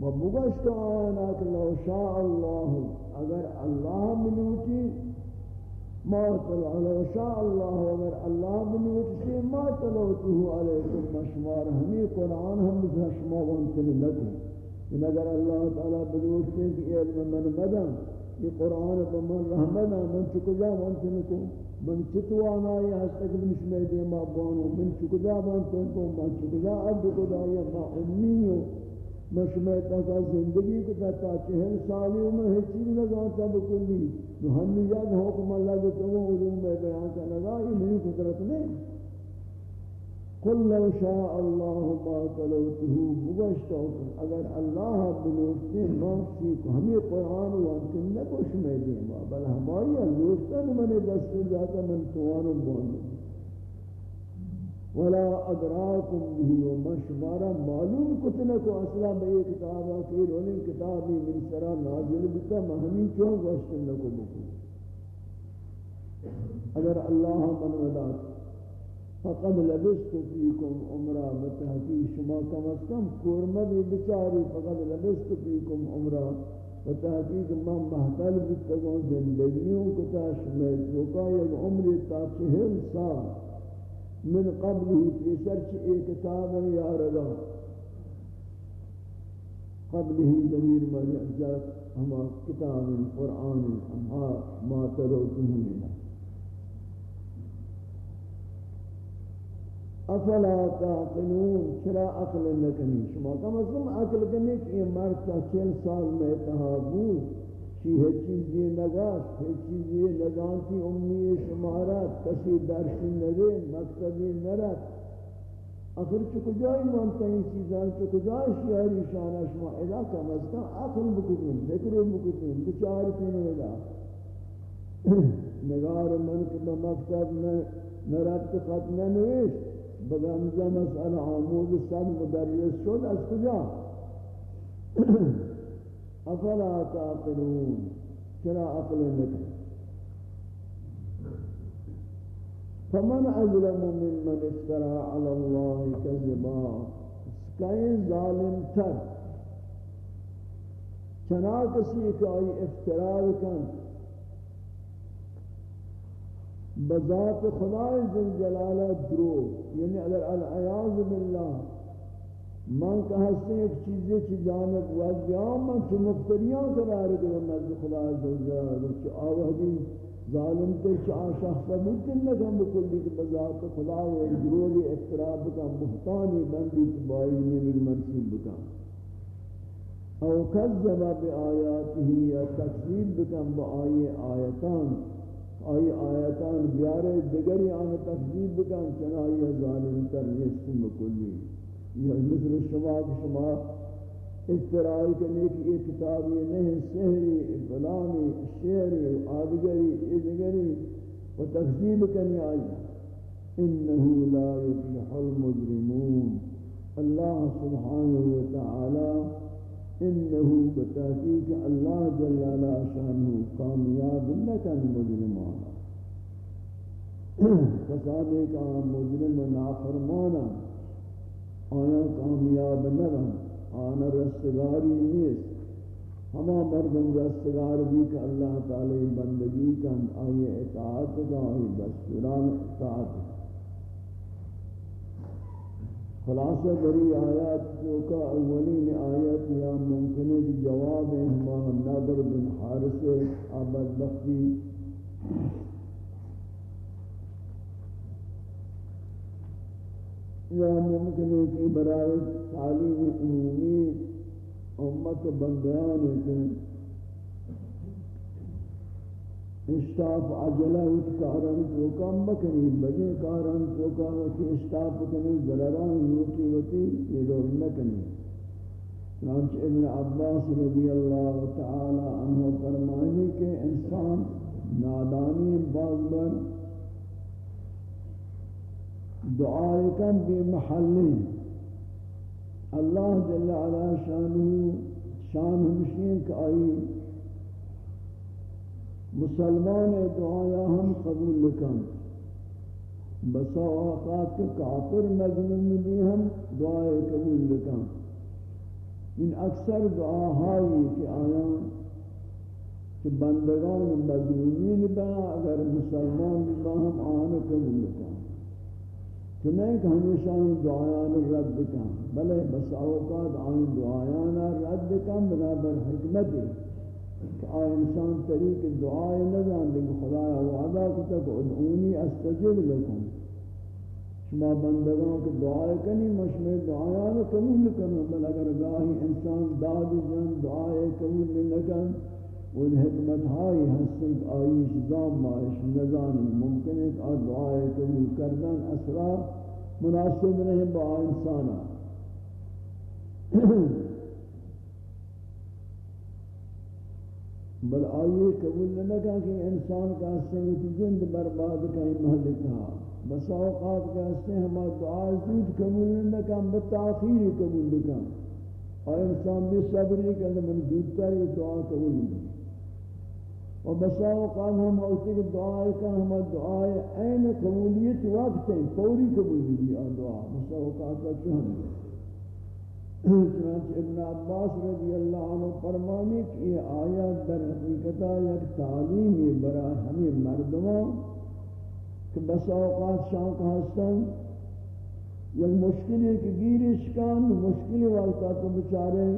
وبغشت آيانات لو شاء الله اگر الله ملوٹی ما طلع لو شاء الله اگر اللہ بنوٹ سے ما طلعته علیکم مشمار ہمیں قرآن ہم شما وانتن لکن ان اگر اللہ تعالی بنوٹ سے کہ علم من مدن، یہ قرآن بمن رحمنا من چکجا وانتن کو من چتوانا یہ ہستک من شمی دیما بانو؟ من چکجا وانتن کو من چکجا عبد خدایا ما امیو مشمع تکا زندگی کو تا چہل سالی عمر ہے چیز لگاتا بکلی تو ہم نے یاد حکم اللہ کے تو علوم میں بیان کرنا گا، یہ میری قدرت نہیں۔ قل لو شاء الله ما تلوته مبشتا اگر اللہ بلوٹتے مانسی کو ہمیں قرآن وانتن نکوش میں دیں بل ہماری اللوٹتن من دست جاتا من توانو بواندو ولا ادراکم به وما شمارا معلوم کتنا کو اصلا میں یہ کتاب ہے کہ انہیں کتابی من سرا نازل بتا مہمی کیوں گوشت نکو بکو اگر اللہ من ودات فقد لبست فیکم عمرہ بتحقیق شما کم از کم کورمد بچاری فقد لبست فیکم عمرہ بتحقیق ما محتل بتگون زندگیوں کتا شمیت وکا یک یعنی عمر تا چہل سال من قبله في سرچ ایک کتاب یا رضا قبله ضمیر مرجعات ہما کتاب قرآن ہما ما تلوته منا افلا تعقلون چرا عقل نکنی شما کم از کم عقل کنی کہ یہ مرد تا چل سال میں تحابود چی ہے چیزی نگاست ہے چیزی نگانتی امی شمارات کسی درسی نگے، مقصدی نرد آخر چکو جائی مانتا این چیزان چکو جائی شیاری شانا شما؟ ادا کم از کم عقل بکتیم ذکر بکتیم بچار پینو ادا نگار من که با مکتب نربط خط ننویش بگمزه مسئله آموز صد مدرس شد، از کجا؟ أفلا تعقلون؟ چرا عقل نکن فمن أظلم ممن افترى على الله كذبا؟ کئی ظالم تر. چنا کسی کہ آئی افتراء کن بذات خدای ذل جلالہ درو یعنی اگر العیاذ باللہ من کہ ہستے ایک چیزیں چی جانب وزیام من چی مفتریاں قرار کرو نزد خدای ذل جلالہ چی آوہدی ظالم تے چا شخص ممکن نہ کہ بکلی کہ بذات خدا و گروہ افتراء کا بہتانی بندی بائی نے منصوب بکا او کذب بآیاته یا تکذیب بکن با آئی آیتان. آئی آیتان بیارے دگری آن تکذیب بکن چنائی ظالم تر نیستم بکلی یا مثل شما کہ شما استرائی کرنے کی یہ کتاب یہ نہیں، سحری، فلانی، شعری، آدگری، ادگری و تقسیم کرنی آئی۔ انہو لا یفلح المجرمون۔ اللہ سبحانہ وتعالی انہو بتحقیق اللہ جل علا شانہ کامیاب لکن مجرمان۔ فساد ایک آم مجرم نافرمانا آیا کامیاب نبن آن رستگاری نیست. ہما مردم رستگار بھی کہ اللہ تعالی بندگی کن آئی اطاعت کا آئی دستوران اطاعت. خلاصہ بری آیات جو کا اولین آیت یا ممکن ہے جواب ہما نظر بن حارس آباد بختی یا ممکن ہے کہ برائے تعلیم عمومی امت بندیان کے اشتاف عجلہ اس کارن تو کم بکنی بجے کارن تو کم کہ اشتاف کنی ضرران نوٹی وتی یہ دور نکنی چنانچہ ابن عباس رضی اللہ تعالی عنہ فرمائنی کہ انسان نادانی باز بر دعائے کن بے محلی اللہ جل علا شانہ، شان ہمشین کہ آئی مسلمان دعایا ہم قبول لکن بسا اوقات کے کافر مظلوم بھی ہم دعائے قبول لکن ان اکثر دعا ہائی کہ آیا کہ بندگان مظلومین بنا اگر مسلمان بھی ہم آن قبول لکن کہ نہیں کہ ہمیشہ ان دعایان رد کن بلے بس اوقات آن دعایان رد کن بنابر حکمت کہ آن انسان طریق دعای نظام دیکھ خدایا وعدہ کتا کہ ادعونی استجب لکن۔ شما بندگان کے دعائے کنی مشمع دعایان قبول کنو بل اگر گاہی انسان داد جن دعائے قبول لکن وہ حکمت ہائی حسن آئی شزام مائش نظام ممکن ہے کہ دعائے قبول کردن اسرار مناسب نہیں با انسانا بل آئیے قبول نہ لگا کہ انسان کا سنت جند برباد کا محل تھا بس اوقات کا سے ہم دعا زود قبول نہ لگا بتاخیر قبول لگا اور انسان بھی صبر کہ من زود تر دعا قبول نہیں و بسا اوقات ہم ہوتے کہ دعائے کا ہم دعائے عین قبولیت وقت ہیں فوری قبولی بھی آن دعا. بسا اوقات کا چہن چنانچہ ابن عباس رضی اللہ عنہ فرمانے کہ یہ آیات در حقیقتہ یک تعلیم یہ برا ہمیں مردموں کہ بسا اوقات شان کا ہستن یک مشکل ہے کہ گیرش کان مشکل وقتا تو بچارے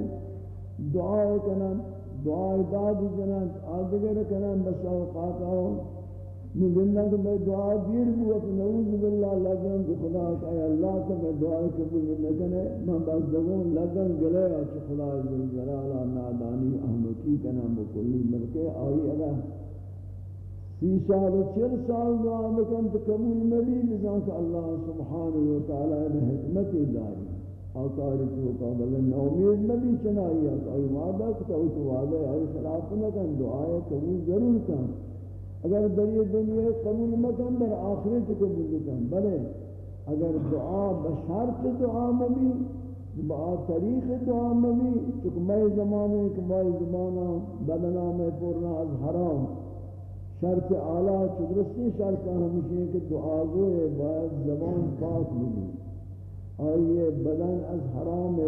دعائے کنن دعا داد جنان آدگر کنان بس اوقات آو. نگندہ کہ میں دعا دیر بوت نعوذ باللہ لگن کہ خدا کہ اللہ تو میں دعا قبول نکنے. میں بس دگون لگن گلے کہ خدا جل جلالہ نادانی احمقی کنام بکلی بلکہ آئی اگر سی سال و چل سال دعا بکن تو قبول نبی بزن کہ اللہ سبحانہ و تعالی بحکمت داری آکاری تو قابل نومید نبی چنائی ہے کہ وعدہ کتا تو وعدہ ہے خلاف نکن، دعائے قبول ضرور کن۔ اگر در یہ دنیا قبول مکن، در آخرت قبول کن۔ بلے، اگر دعا بشارت دعا مبی با طریق دعا مبی چکہ میں زمانے کہ میں زمانہ بدنا میں پورنا از حرام۔ شرط اعلیٰ چدرستی شرط ہمشی ہے کہ دعا گوئے، باید زبان پاک ملی۔ اور یہ بدن از حرام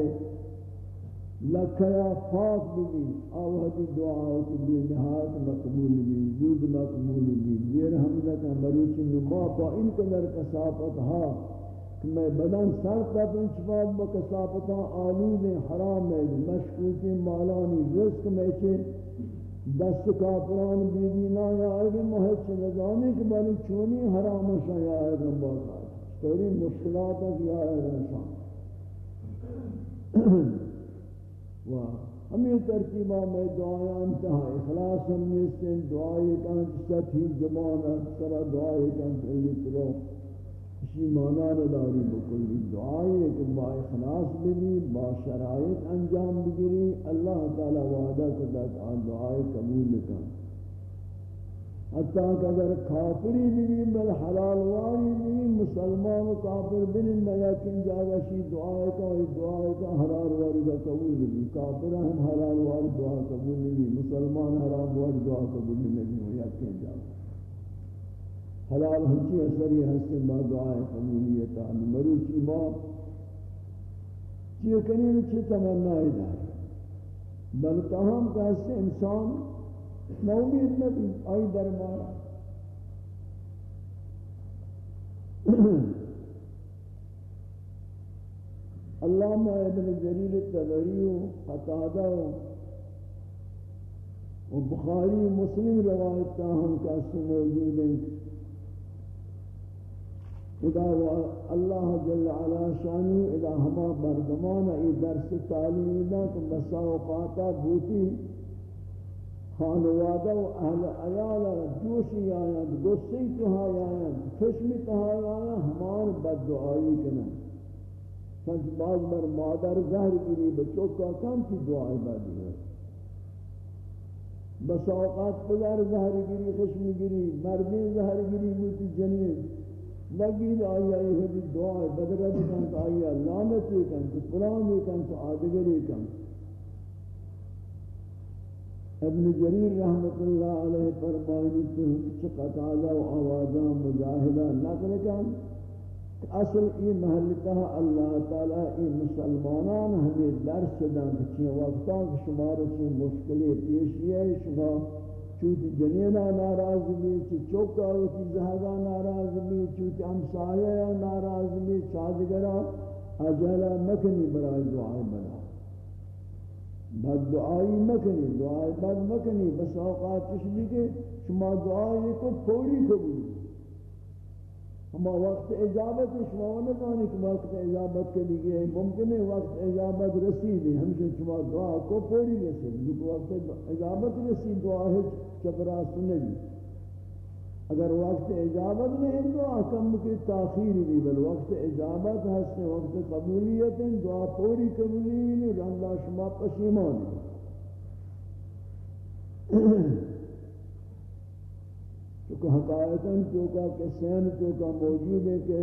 لکھیا پاک بھی آوہدی دعا کو بھی نہایت مقبول بھی زود مقبول بھی دیر حمدہ کا مروچی نما پا ان قدر کسافت ہا، کہ میں بدن سر تب انچباد با کسافتہ آلود حرام ہے مشکوکی مالانی رزق میں چھے۔ دست کافران بیدینا یا آگے محیط سے نظامی کہ بلی چونی حرام شاہ یا آگے باقا توری مشکلات کیا ہے کہ آگے و ہمیں ترکیبہ میں دعایا انتہا اخلاص ہم نے سے دعائی کانت ساتھی زبان اکثر دعائی کانت علی کرو اسی معنی نداری بکلی دعائی کہ با اخلاص بھی با شرائط انجام بگیری اللہ تعالی وعدہ کرتا کہ دعائی قبول لکن حتیٰ کہ اگر کافری بھی بل حلال واری بھی مسلمان و کافر بلن لیکن جاگشی دعائی کا وی دعائی کا حلال واری کا قبول بھی کافر ہم حلال واری دعا قبول بھی مسلمان حرام واری دعا قبول نہیں یقین جاگشی حلال ہنچی اثری ہستے ما دعائے قبولیتا مروچی ما. چیئے کنی میں چی تمنائی دار بل تاہم کہ ہستے انسان نومید نبی آئی درمارا علامہ ابن جلیل تبری و قطادہ و بخاری مسلم روایت تاہم کہ موجود ہیں اذا اللہ جل علا شانی اذا ہما بردمان ای درس تعلیم دا کہ بسا اوقاتا بوتی خانوادہ و اہل عیال جوشی آیا گسی تہائی آیا خشمی تہائی آیا ہمان بد دعائی کنا سنچ بعض بر مادر زہر گری بچوں کا کم کی دعائی بد ہے بس اوقات پدر زہر گری خشمی گری مردی زہر گری بوتی جنین. لگید آیا یہ دعا بدر کن، تو آیا لعنتی کن، تو فلانی کن، تو آدگری کن. ابن جریر رحمت اللہ علیہ فرمائنی تو کچھ قطعہ و آوازہ مجاہدہ نقل کن اصل ای محلتہ اللہ تعالی ای مسلمانان ہمیں درس دن کہ وقتاں شمار سے مشکلی پیشی ہے شمار چوتی جنینا ناراض بھی چی چوکا ہوتی زہدہ ناراض بھی چوتی امسایہ ناراض بھی چادگرہ اجلا مکنی برای دعائی بنا۔ بد دعائی مکنی دعائی بد مکنی. بس اوقات کچھ کے شما دعائی کو پوری قبول ہما وقت اجابت شما نکانی کہ وقت اجابت کے لیے ممکن ہے وقت اجابت رسید ہے ہم سے شما دعا کو پوری رسید جو وقت اجابت رسید، دعا ہے چپ راست نہیں اگر وقت اجابت نہیں دعا کم کی تاخیر بھی، بل وقت اجابت ہے وقت قبولیت دعا پوری قبولی نہیں اللہ شما پشیمان چونکہ حقائقاً چونکہ کہ سین موجود ہے کہ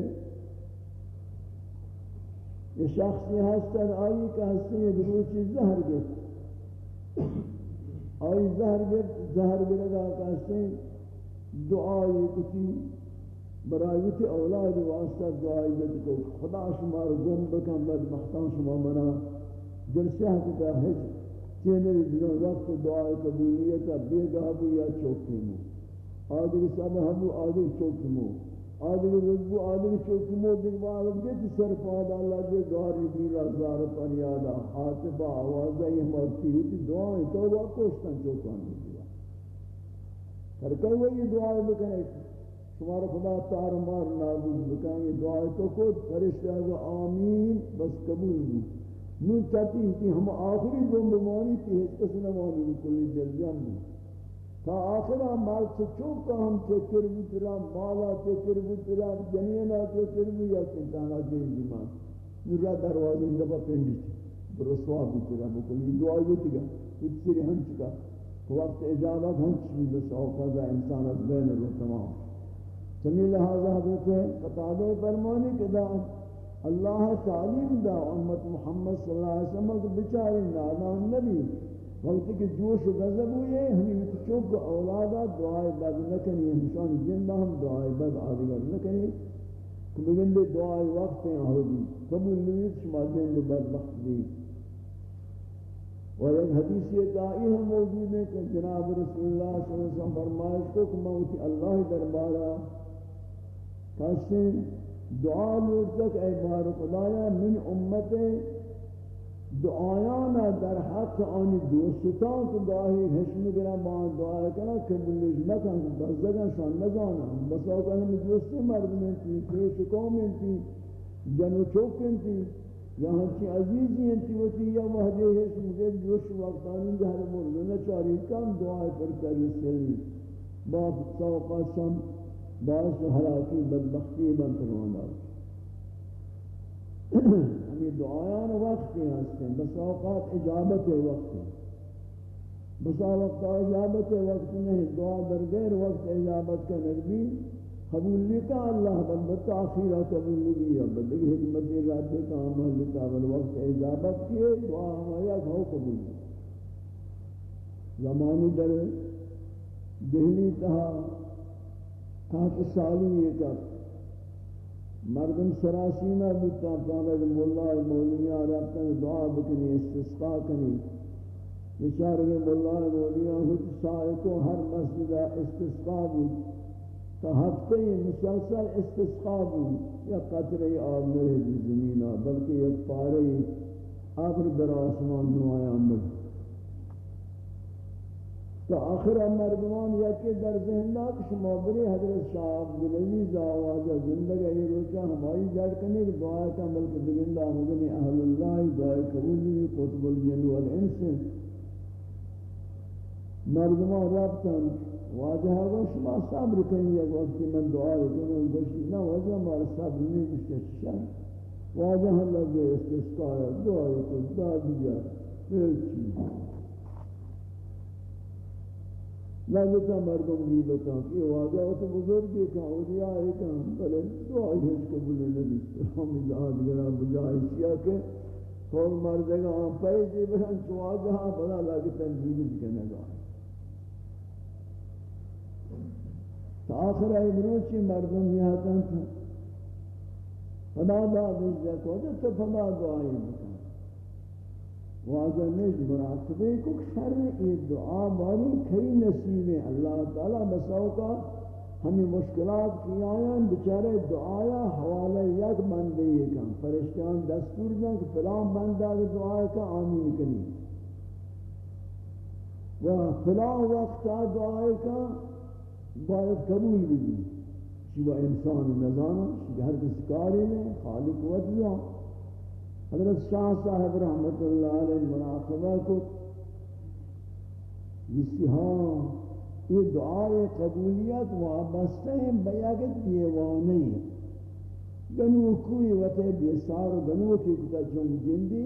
یہ شخص یہ ہستن آئی کہ ہستے یہ بروچی زہر گفت آئی زہر گفت زہر گرگا کہ ہستے دعائی کتی برایتی اولاد واسطہ دعائی گفت کو خدا شمار گم بکن بدبختان شما منا دل سے حقیقہ ہے چینے بھی وقت دعائی قبولیتا بے گابو یا چوکی مو آدھر سب ہم آدھر چوکمو آدھر رزبو آدھر چوکی چوکمو دیوار دیت سر پاد اللہ دے گاری بیرا زار پر یادا حاتبہ آوازہ یہ مرتی ہوتی دعائیں تو وہ کوشتن چوکان دیا ہر کئی وہ یہ دعائیں بکنے شمار خدا تار مار نابود بکنے یہ دعائیں تو کو فرشتہ آگا آمین بس قبول بھی نو چاہتی ہم آخری دن بمانی تھی اس کس نمانی کلی دل جان بھی تا آخر مال سے چوکا ہم چکر بترا مالا چکر بترا جنینا چکر بھی یا کنتانا جن دیما نورا دروازے دبا پینڈی تھی برسوا بترا بکلی دعا ہوتی گا کچھ ہم چکا وقت اجابت ہم چی بس اوقات انسان از بین رو تمام سمی لہذا حضرت قطعہ فرمانی کہ دا اللہ تعلیم دا امت محمد صلی اللہ علیہ وسلم بچاری نادان نبی وقت کہ جوش و غضب ہوئے ہمیں چوک اولادا دعائے بد نکنی ہمشان زندہ ہم دعائے بد آدگر نکنی کہ بگن دے دعائے وقت ہیں آہدی قبول نویت شما دین دے بدبخت دی اور ایک حدیث یہ دائی ہم موجود ہے کہ جناب رسول اللہ صلی اللہ علیہ وسلم فرمائش کو کہ موتی اللہ دربارہ کسی دعا لوٹتک اے بار خدایا، من امت دعایانا در حق آنی دوستان که گاهی حشم گرم با آن دعای کنن که بلیش بزدگن شان نزانن بسا کنم دوستی مردم انتی، پیش قوم انتی جنو چوک انتی یا ہنچی عزیزی انتی ہوتی یا وحدی حشم گرم جوش وقتانی جہر مرد نچاری. کم دعای پر کری سلی با سوقا سم باعث حلاکی بدبختی بنتروان دارد ہمیں دعایان وقت ہیں بس اوقات اجابت وقت بس وقت اجابت وقت نہیں دعا در غیر وقت اجابت کا نبی قبول لکا اللہ بلبت آخیرہ قبول لگی ہے بلکہ حکمت رات کا عمل لکا وقت اجابت کیے، دعا ہمارا گھو قبول زمانی در دہلی تہا کافی سالی یہ کر مردم سراسی نہ بودتا پانا کہ مولا مولیاں رابطہ دعا بکنی استسقا کنی۔ بچار کہ مولا مولیاں ہچ سائے کو ہر مسجد استسقا بود۔ تا ہفتے مسلسل استسقا بود یا قطرے آب نرے زمینہ، بلکہ ایک پارے ابر در آسمان نمایاں ملک۔ تو آخر مردمان یکی در ذہن داد شما بری حضرت شاہ عبدالعزیز آوازہ زندگی یہ روچہ ہماری جڑ کرنے کہ دعا کا ملک بگندہ مدنی اہل اللہ دعا قبولی قطب الجن والانس۔ مردمان رابطان واجہ ہے شما صبر کریں یک وقتی من دعا رکنوں گوشی نہ واجہ ہمارا صبر نہیں کشتے شاہ واجہ اللہ کے استسقاء دعا رکن دعا دیا ایک چیز لگتا مردم بھی بتا کہ واجہ تو بزرگی کا اولیاء ہے کہ بلے دعا ہے قبول نبی ہم ذات گرا بجائے کیا کہ کون مرد گا ہم پے دی برن تو واجہ بلا لگتا تنظیم کرنے گا آخر امروچی مردم یہ حتن تھا۔ فدا داد عزت کو تو فدا دعائی بتا واضح نہیں جی مراتبے کو شر یہ دعا باری کئی نصیب ہے اللہ تعالی بساو کا ہمیں مشکلات کی آیاں بچارے دعایا حوالہ یک بندے یہ کام فرشتیان دستور دیں کہ فلان بندہ دعا کا آمین کنی و فلان وقت دعا کا باید قبول بھی شیوہ انسان نظام شیوہ ہر کس کاری میں خالق و وجہ حضرت شاہ صاحب رحمت اللہ علیہ مراقبہ کو جسی ہاں یہ دعائے قبولیت وابستہ ہیں، بیاگت دیوانے گنو کوئی وطے بیسار گنو کی کتا جنگ جندی،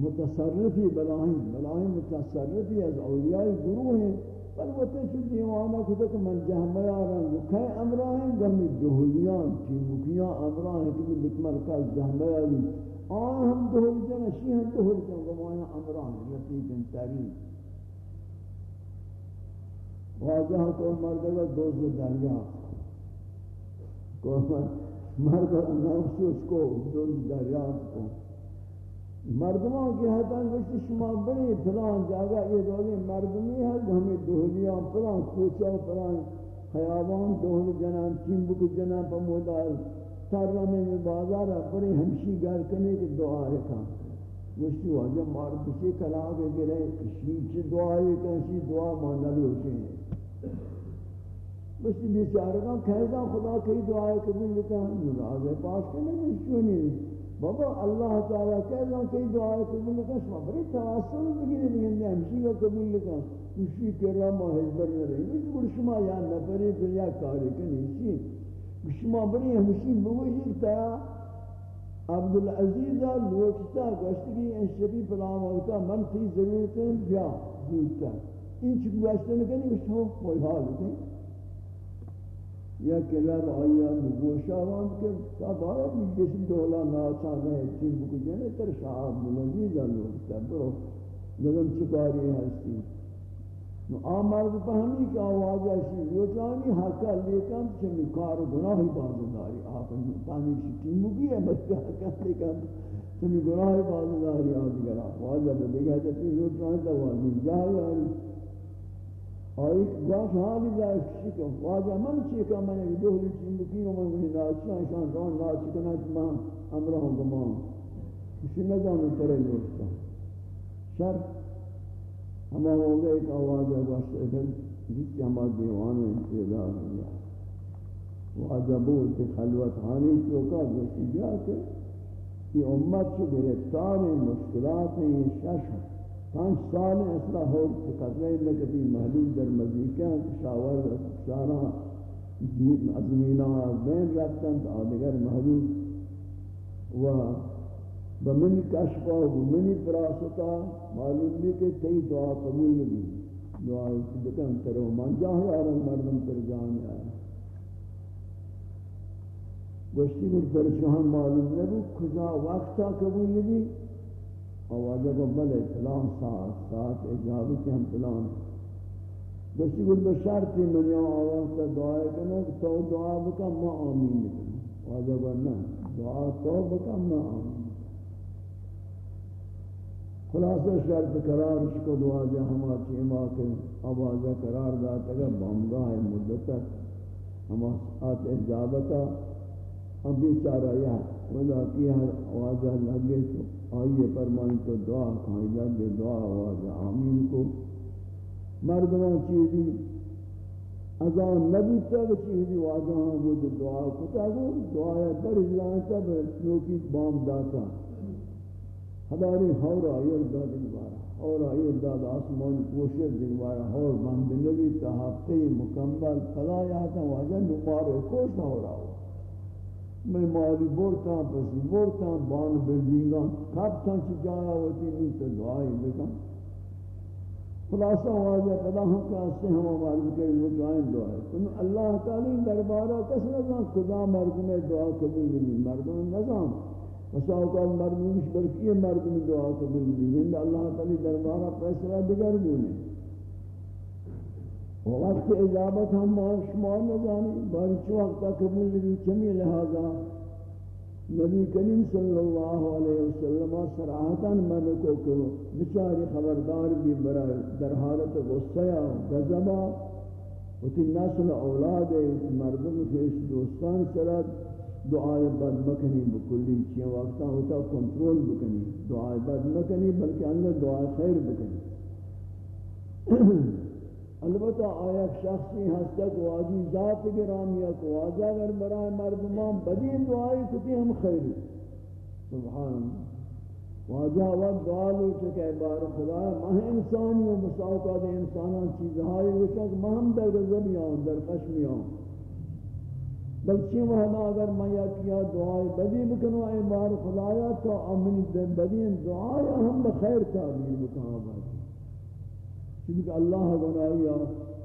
متصرفی بلاہی بلاہی متصرفی از اولیاء گروہ ہیں. پر وطے چو دیوانا کتا کہ من جہمہ آران کئی امراہیں گمی دہلیان چیمکیاں امراہیں کہ بکمر کا جہمہ آران آن ہم دہل جن اشی ہم دہل جن گمایا امران رفیق ترین. واجہ کو مردگا دوز دریا. کو مردگا نفس اس کو دوز دریا. کو مردمان کی حتاں گوشت شما بڑی پلان جاگا یہ دولی مردمی ہے ہمیں دہلیاں پلان کوچا پلان خیابان دہل جنان چین بکو جنان پا مودال سرمی میں بازار بڑی ہمشی گر کنے کہ دعا رکھا گوشتی واجہ مار کسی کلا کے گرے کسی چی دعائی کنسی دعا مانا لوچے ہیں گوشتی بیچارگاں کہتا خدا کئی دعائی قبول لکھا نراز پاس کنے گوشتونی بابا اللہ تعالیٰ کہہ رہا کہ دعائے قبول لکھا شما بری تواسل بگیری بگیری ہمشی کا قبول لکھا کشی کرام و حضبر نرہی مجھ بر شما یا نفری پر یا کاری کنی چی شما بری ہمشی بگوشی تا عبدالعزیز لوٹتا گوشتگی ان شبی پلام ہوتا من تی ضرورت ہے بیا زودتا این چی گوشتن کنی گوشتا کوئی حال کنی یا کلاب آیا مگوشاوان کے سبارا بھی جسم دولا ناسا نہیں چین بکو جانے یعنی تر شعاب ملنگی ضرورتا برو. نظم چکاری ہستی نو آمار آمرد پہمی کہ آواز ایسی یوٹانی حقا لیکن چمی کار گناہی بازداری آپ پہمی چین بکی ہے بچہ حقا لیکن چمی گناہی بازداری آدگر آواز آدھگرہ واضح بلگہ جاتی یوٹانی دوازی. جاہی آئی اور ایک گاش حالی جائے کسی کو واجہ من چیکا میں نے دوہلی چیمکی و من گنی ناچان شان ران ناچکنا چمان امرہ ہوں گمان. کسی نظام ترے لوٹتا شر ہما ہو گئے ایک آوازہ گوشت اگر جس کے ہما دیوان انتظار ہوا واجہ بود کہ خلوت حانی چوکا گوشتی بیا کہ یہ امت سے گرفتار مشکلات ہیں یہ شش ہیں پانچ سال اصلا ہو کہ قدرے لکتی محلول در مزیکہ شاور شارہ ازمینہ بین رکھتن تا آدگر محلول و بمنی کشفا و بمنی پراستا معلوم بھی کہ تی دعا قبول بھی۔ دعا بکن ترو من جاہی آرن مردم تر جان آئے گوشتی گر پرچوہن معلوم نبو کجا وقتا قبول بھی آوازہ کو بلے فلان ساعت ساعت اجابی کہ ہم فلان بسی گل بشارتی من یا آواز تا دعائے کرنا تو دعا بکا ما آمین کرنا آوازہ کو نا دعا تو بکا ما آمین خلاصہ شرط قرار اس کو دعا جا ہما چیما کے آوازہ قرار داتا گا بامگاہ مدتا ہما آت اجابتا ہم بھی چارہ یا ودا کیا آوازہ لگے تو آئیے فرمائیں تو دعا کھائیں لگے دعا آواز آمین کو۔ مردمان چیزی ازان نبی تک چیزی واضحاں وہ دعا کتا گو دعا در ازلان تب نوکی بام داتا۔ ہماری حور آئیر داد انوارا حور آئیر داد آسمان پوشر دنوارا حور بند تا ہفتے مکمل فلا یاتا واجہ نمار کوش حور آئیر میں مالی بورتا پسی بورتا بان بلدینگا کب تن چی جایا ہوتی نہیں تو دعائی بکن خلاصہ واضح پدا ہم کہاستے ہم ہمارے بکر وہ دعائیں دعائیں۔ تو اللہ تعالی دربارہ کس نظام؟ خدا مردم دعا قبول نہیں مردم نظام۔ بس اوقات مردم بلکہ یہ مردم دعا قبول نہیں۔ اللہ تعالی دربارہ فیصلہ دیگر بولے وقت اجابت ہم شمار نظانی باری چو وقت قبول نبی چمی لہذا نبی کریم صلی اللہ علیہ وسلم صراحتا من کو کرو بچاری خبردار بھی برای در حالت غصہ غضبہ وتی نسل اولاد مردم کے اس دوستان سرد دعائے بد مکنی بکلی چیئے وقتا ہوتا کنٹرول بکنی دعائے بد مکنی بلکہ اندر دعائے خیر بکنی البتہ آیا شخصی ہستک واجی ذات گرامی کو واجہ اگر برائے مردمان بدین دعائی کتی ہم خیری سبحان اللہ۔ واجہ وقت دعا لوٹے کہ بار خدا مہ انسانی و مساوقات انسانان چیزہائی وشک مہم در غزبی آن، در قشمی آن۔ بلچی وحدا اگر میں یا کیا دعائی بدی بکنو، اے بار خدایا، تو امنی دن بدین دعائی ہم بخیر تعبیر بکنا بات چونکہ اللہ گناہیا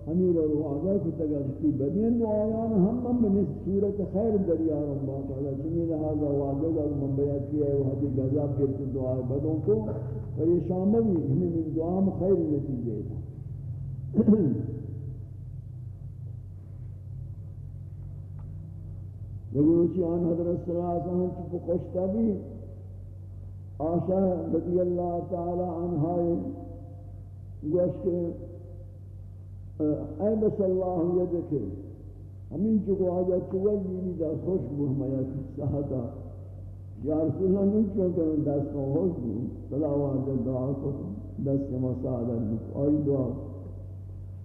ہمیں اور وعدہ کو تگشتی بدین دعایان ہم ہم بنس صورت خیر دریا اللہ تعالی لہذا وعدہ کا من بیان کیا ہے وہ حدیث غذاب گرت دعا بدوں کو اور یہ شاملی ہمیں من دعا میں خیر نتیجے تھا اسی آن حضرت صلی اللہ علیہ وسلم چپ خوشتا بھی آشا رضی اللہ تعالی عنہ گوش کہ اے بس اللہ یدکے ہمیں چکو آجا چولی بھی دا خوش بو ہمایا صحتا یا رسول اللہ نہیں چونکہ میں دست کو خوش بو صدا صلاوات دعا کو دست کے مساعدہ بو آئی دعا.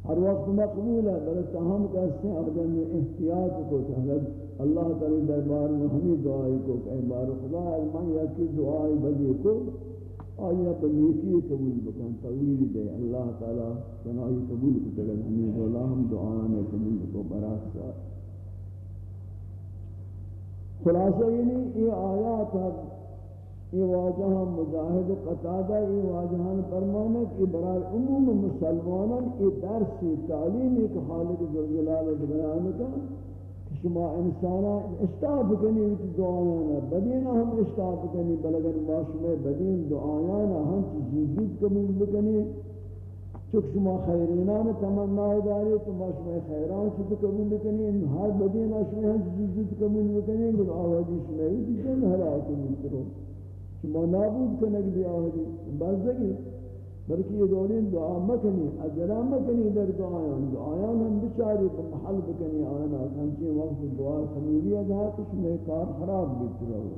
ہر وقت مقبول ہے بلکہ ہم کہتے ہیں اگر احتیاط کو اگر اللہ تعالی دربار میں ہمیں دعائی کو کہ اے بار خدا ہے من یکی دعائی بلی کو آیا بلیکی قبول بکن طویل دے، اللہ تعالی سنائی قبول کو ہمیں دولا ہم دعانے قبول کو براک خلاصہ یعنی یہ آیات یہ واجہ مجاہد قطادہ یہ واجہان فرمانا کہ برای عموم مسلمانان یہ درس تعلیم ایک خالق ذوالجلال بیان کا شما انسانا اشتاب کنی وچ دعایانا، بدینا ہم اشتاب کنی بلگر باشمے بدین دعایانا ہم چیزید قبول بکنی، چک شما خیرینان تمنا داری، تو ما شما خیران چیز قبول بکنی ہر بدینا شما ہم چیزید قبول بکنی گل آوازی شما یہ جن حلاک مسترو شما نابود کنگ بھی آہدی بازدگی بلکہ یہ دولین دعا مکنی اجرا مکنی در دعایان. دعایان ہم بچاری کو محل بکنی آنا ہمچی وقت دعا قبولی ادھا کچھ میں کار خراب بیت رہو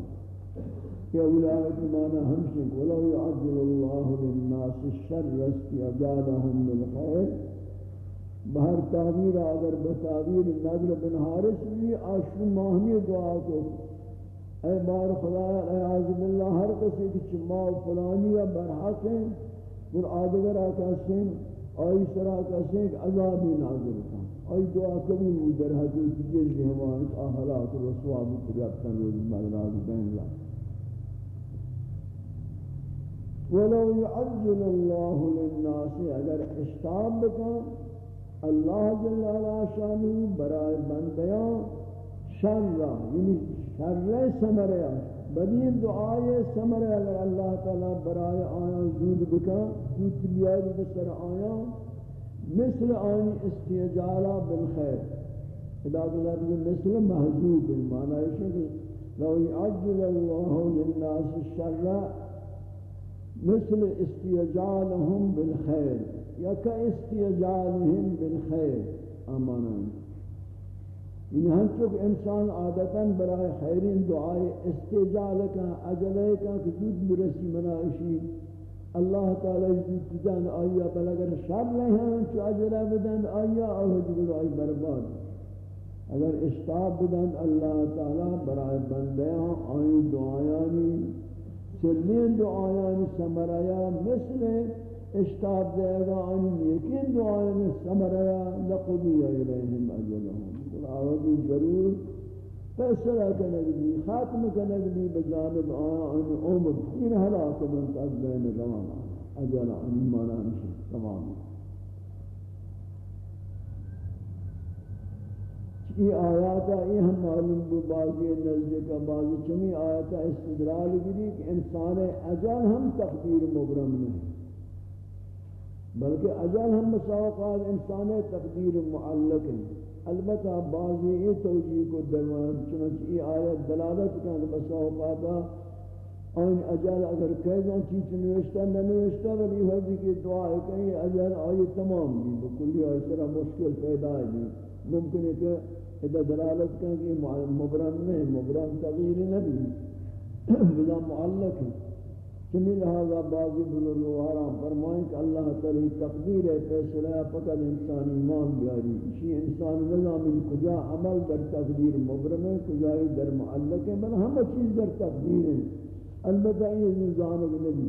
یا اولاد مانا ہمشن ولو يعجل الله للناس الشر استعجالهم بالخير بہر تعبیر، اگر بتعبیر نظر بن حارث بھی آشو ماہمی دعا کو. اے بار خدا اے عزم اللہ ہر کسی کی چما فلانی یا برحق ہیں اور آدگر آتا آئی سرا کا سن عذابی نازل کا آئی دعا قبول ہو در حضور کی جل جہوان آہلات و رسواب ترابتن روز مغراز بین اللہ ولو يعجل الله للناس، اگر اشتاب بکا اللہ جل علا شانو برائے بندیاں، شر را یعنی شر سمریا بدی دعائے سمریا اگر اللہ تعالی برائے آیا زود بکا، زود بیاری بسر آیا مثل آنی استیجالا بالخیر. ادا لفظ مثل محضوب معنی ہے کہ لو يعجل الله للناس الشر، مثل استیجالهم بالخیر، یا کا استیجالهم بالخیر امانا ان ہم چک انسان عادتا برای خیرین دعائے استجال کا عجل کا زود برسی منائشی اللہ تعالی زود بدن آیا بل اگر شر نہیں ہیں چو عجلہ بدن آیا اوہد برائی برباد. اگر اشتاب بدن اللہ تعالی برای بندیاں آئی دعایانی سلین دعایانی، سمرایا، مثل اشتاب دے گا آنی نیکین دعایانی، سمرایا، لقضی الیہم اجلہم آوازی ضرور فیصلہ کنگ بھی خاتم کنگ بھی بجانب آن عمر۔ این حلاک منتظ بین روانا اجل عن مانا ہمشہ تمام. یہ آیاتا یہ ہم معلوم بھی بعضی نزدے کا بعضی چمی آیاتا استدرال گری کہ انسان اجل ہم تقدیر مبرم نہیں بلکہ اجل ہم مساوقات انسان تقدیر معلق ہیں البتہ بعضی یہ توجیہ کو درمان، چنانچہ یہ آیت دلالت کا کہ بسا اوقاتا آن اجل اگر قیدان چیز نوشتا ننوشتا ولی ہوئی کہ دعا ہے کہ یہ اجل آئی تمام بھی بکلی اور طرح مشکل پیدا ہے ممکن ہے کہ ادھا دلالت کا کہ مبرم نہیں مبرم تغییر نبی. بلا معلق. ہے چمی لہذا بعضی بزرگواران فرمائیں کہ اللہ تعالی تقدیر ہے فیصلہ فقط انسان ایمان بیاری۔ اسی انسان نظام کجا عمل در تقدیر مبرم ہے، کجای در معلق ہے، بل ہم چیز در تقدیر ہے۔ البتہ یہ نظام نبی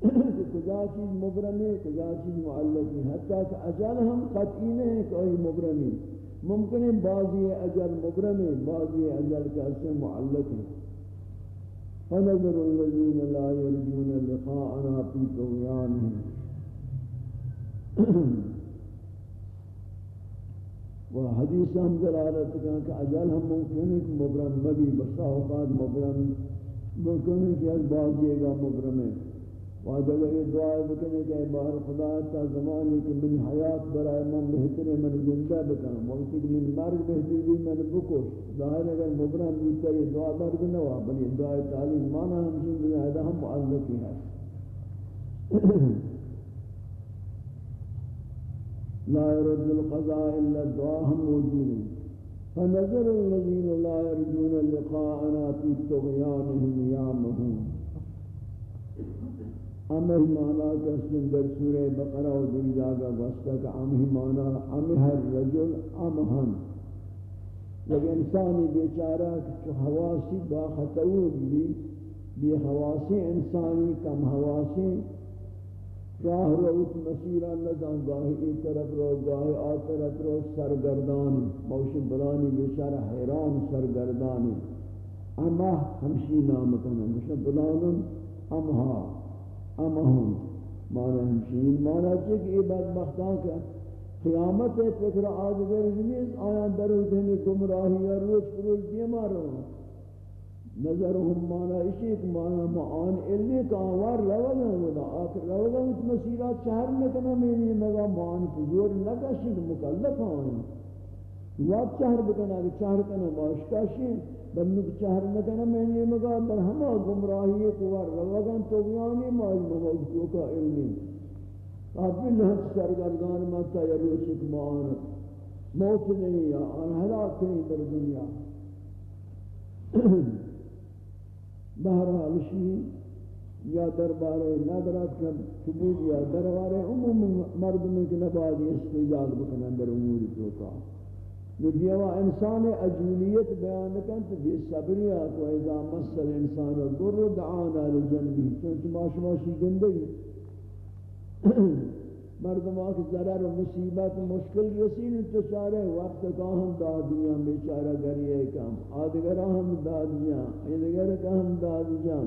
کہ کجا چیز مبرم ہے، کجا چیز معلق ہے۔ حتیٰ کہ اجل ہم قطعی نہیں ہے کہ مبرم ہے ممکن ہے بعضی اجل مبرم ہے بعضی اجل کا سے معلق ہے فنظر الذين لا يرجون لقاءنا في طغيانهم. و حدیث ہم دلالت کہا کہ اجل ہم ممکن ہے کہ مبرم مبی، بسا اوقات مبرم، ممکن ہے کہ از بازی گا مبرم ہے واجب یہ دعا بکنے کہ بار خدا تا زمانے کہ من حیات برائے من بہتر من زندہ بکن وقت کہ من مرگ بہتر بھی من بکش. ظاہر اگر مبرم بیتا یہ دعا درد نہ ہوا بلی دعا تعلیم مانا ہم سن بنیادہ ہم معلقی ہے لا يرد القضاء الا الدعاء هم موجودين فنظر الذين لا يرجون لقاءنا في طغيانهم يعمهون امہ مانا کسن در سورہ بقرہ و دل جاگا گوشتا کہ امہ مانا امہ رجل امہن لیکن انسانی بیچارہ کہ حواسی با خطور بھی، بی حواسی انسانی، کم حواسی، راہ روت مسیرہ نزان، گاہی ای طرف رو، گاہی آ طرف رو، سرگردانی۔ موش بلانی بیچارہ حیران، سرگردانی۔ اما ہمشی نام کنن موش بلانن امہا امہم مانا ہمشین مانا چک ای بدبختان کہ قیامت فکر آدگر جنیز آیا درود ہمیں گمراہی یا روچ پروچ دیما رہا نظرهم مانا اشیک مانا معان علی کا آوار روگا ہودا۔ آخر روگا اس مسیرات چہر نکنا مینی مگا معان پزور نکشی مکلف آنی وقت چہر بکنا کہ چہر کنا باشکاشی بندک چہر نکنا مینی مگا در ہما گمراہی قوار روگا تو بیانی ماج مگا جو کا علمی آپ بھی لہت سرگردان مکتا یا روشک معان موت نہیں یا آن حلاک نہیں در دنیا بہرحال شی یا دربار ندرت کا ثبوت یا دربار عموم مردم کے نباد استجاب بکنن در امور توتا نو دیوا انسان اجولیت بیان کن تو بی صبری کو اذا مسل انسان ضر دعانا لجنبی چونکہ ما شما شی گندگی مردم آکھ ضرر و مصیبت مشکل رسین انتشارے وقت کا ہم دادیاں بیچارہ گریے کام آدگر ہم دادیاں ادگر کا ہم دادیاں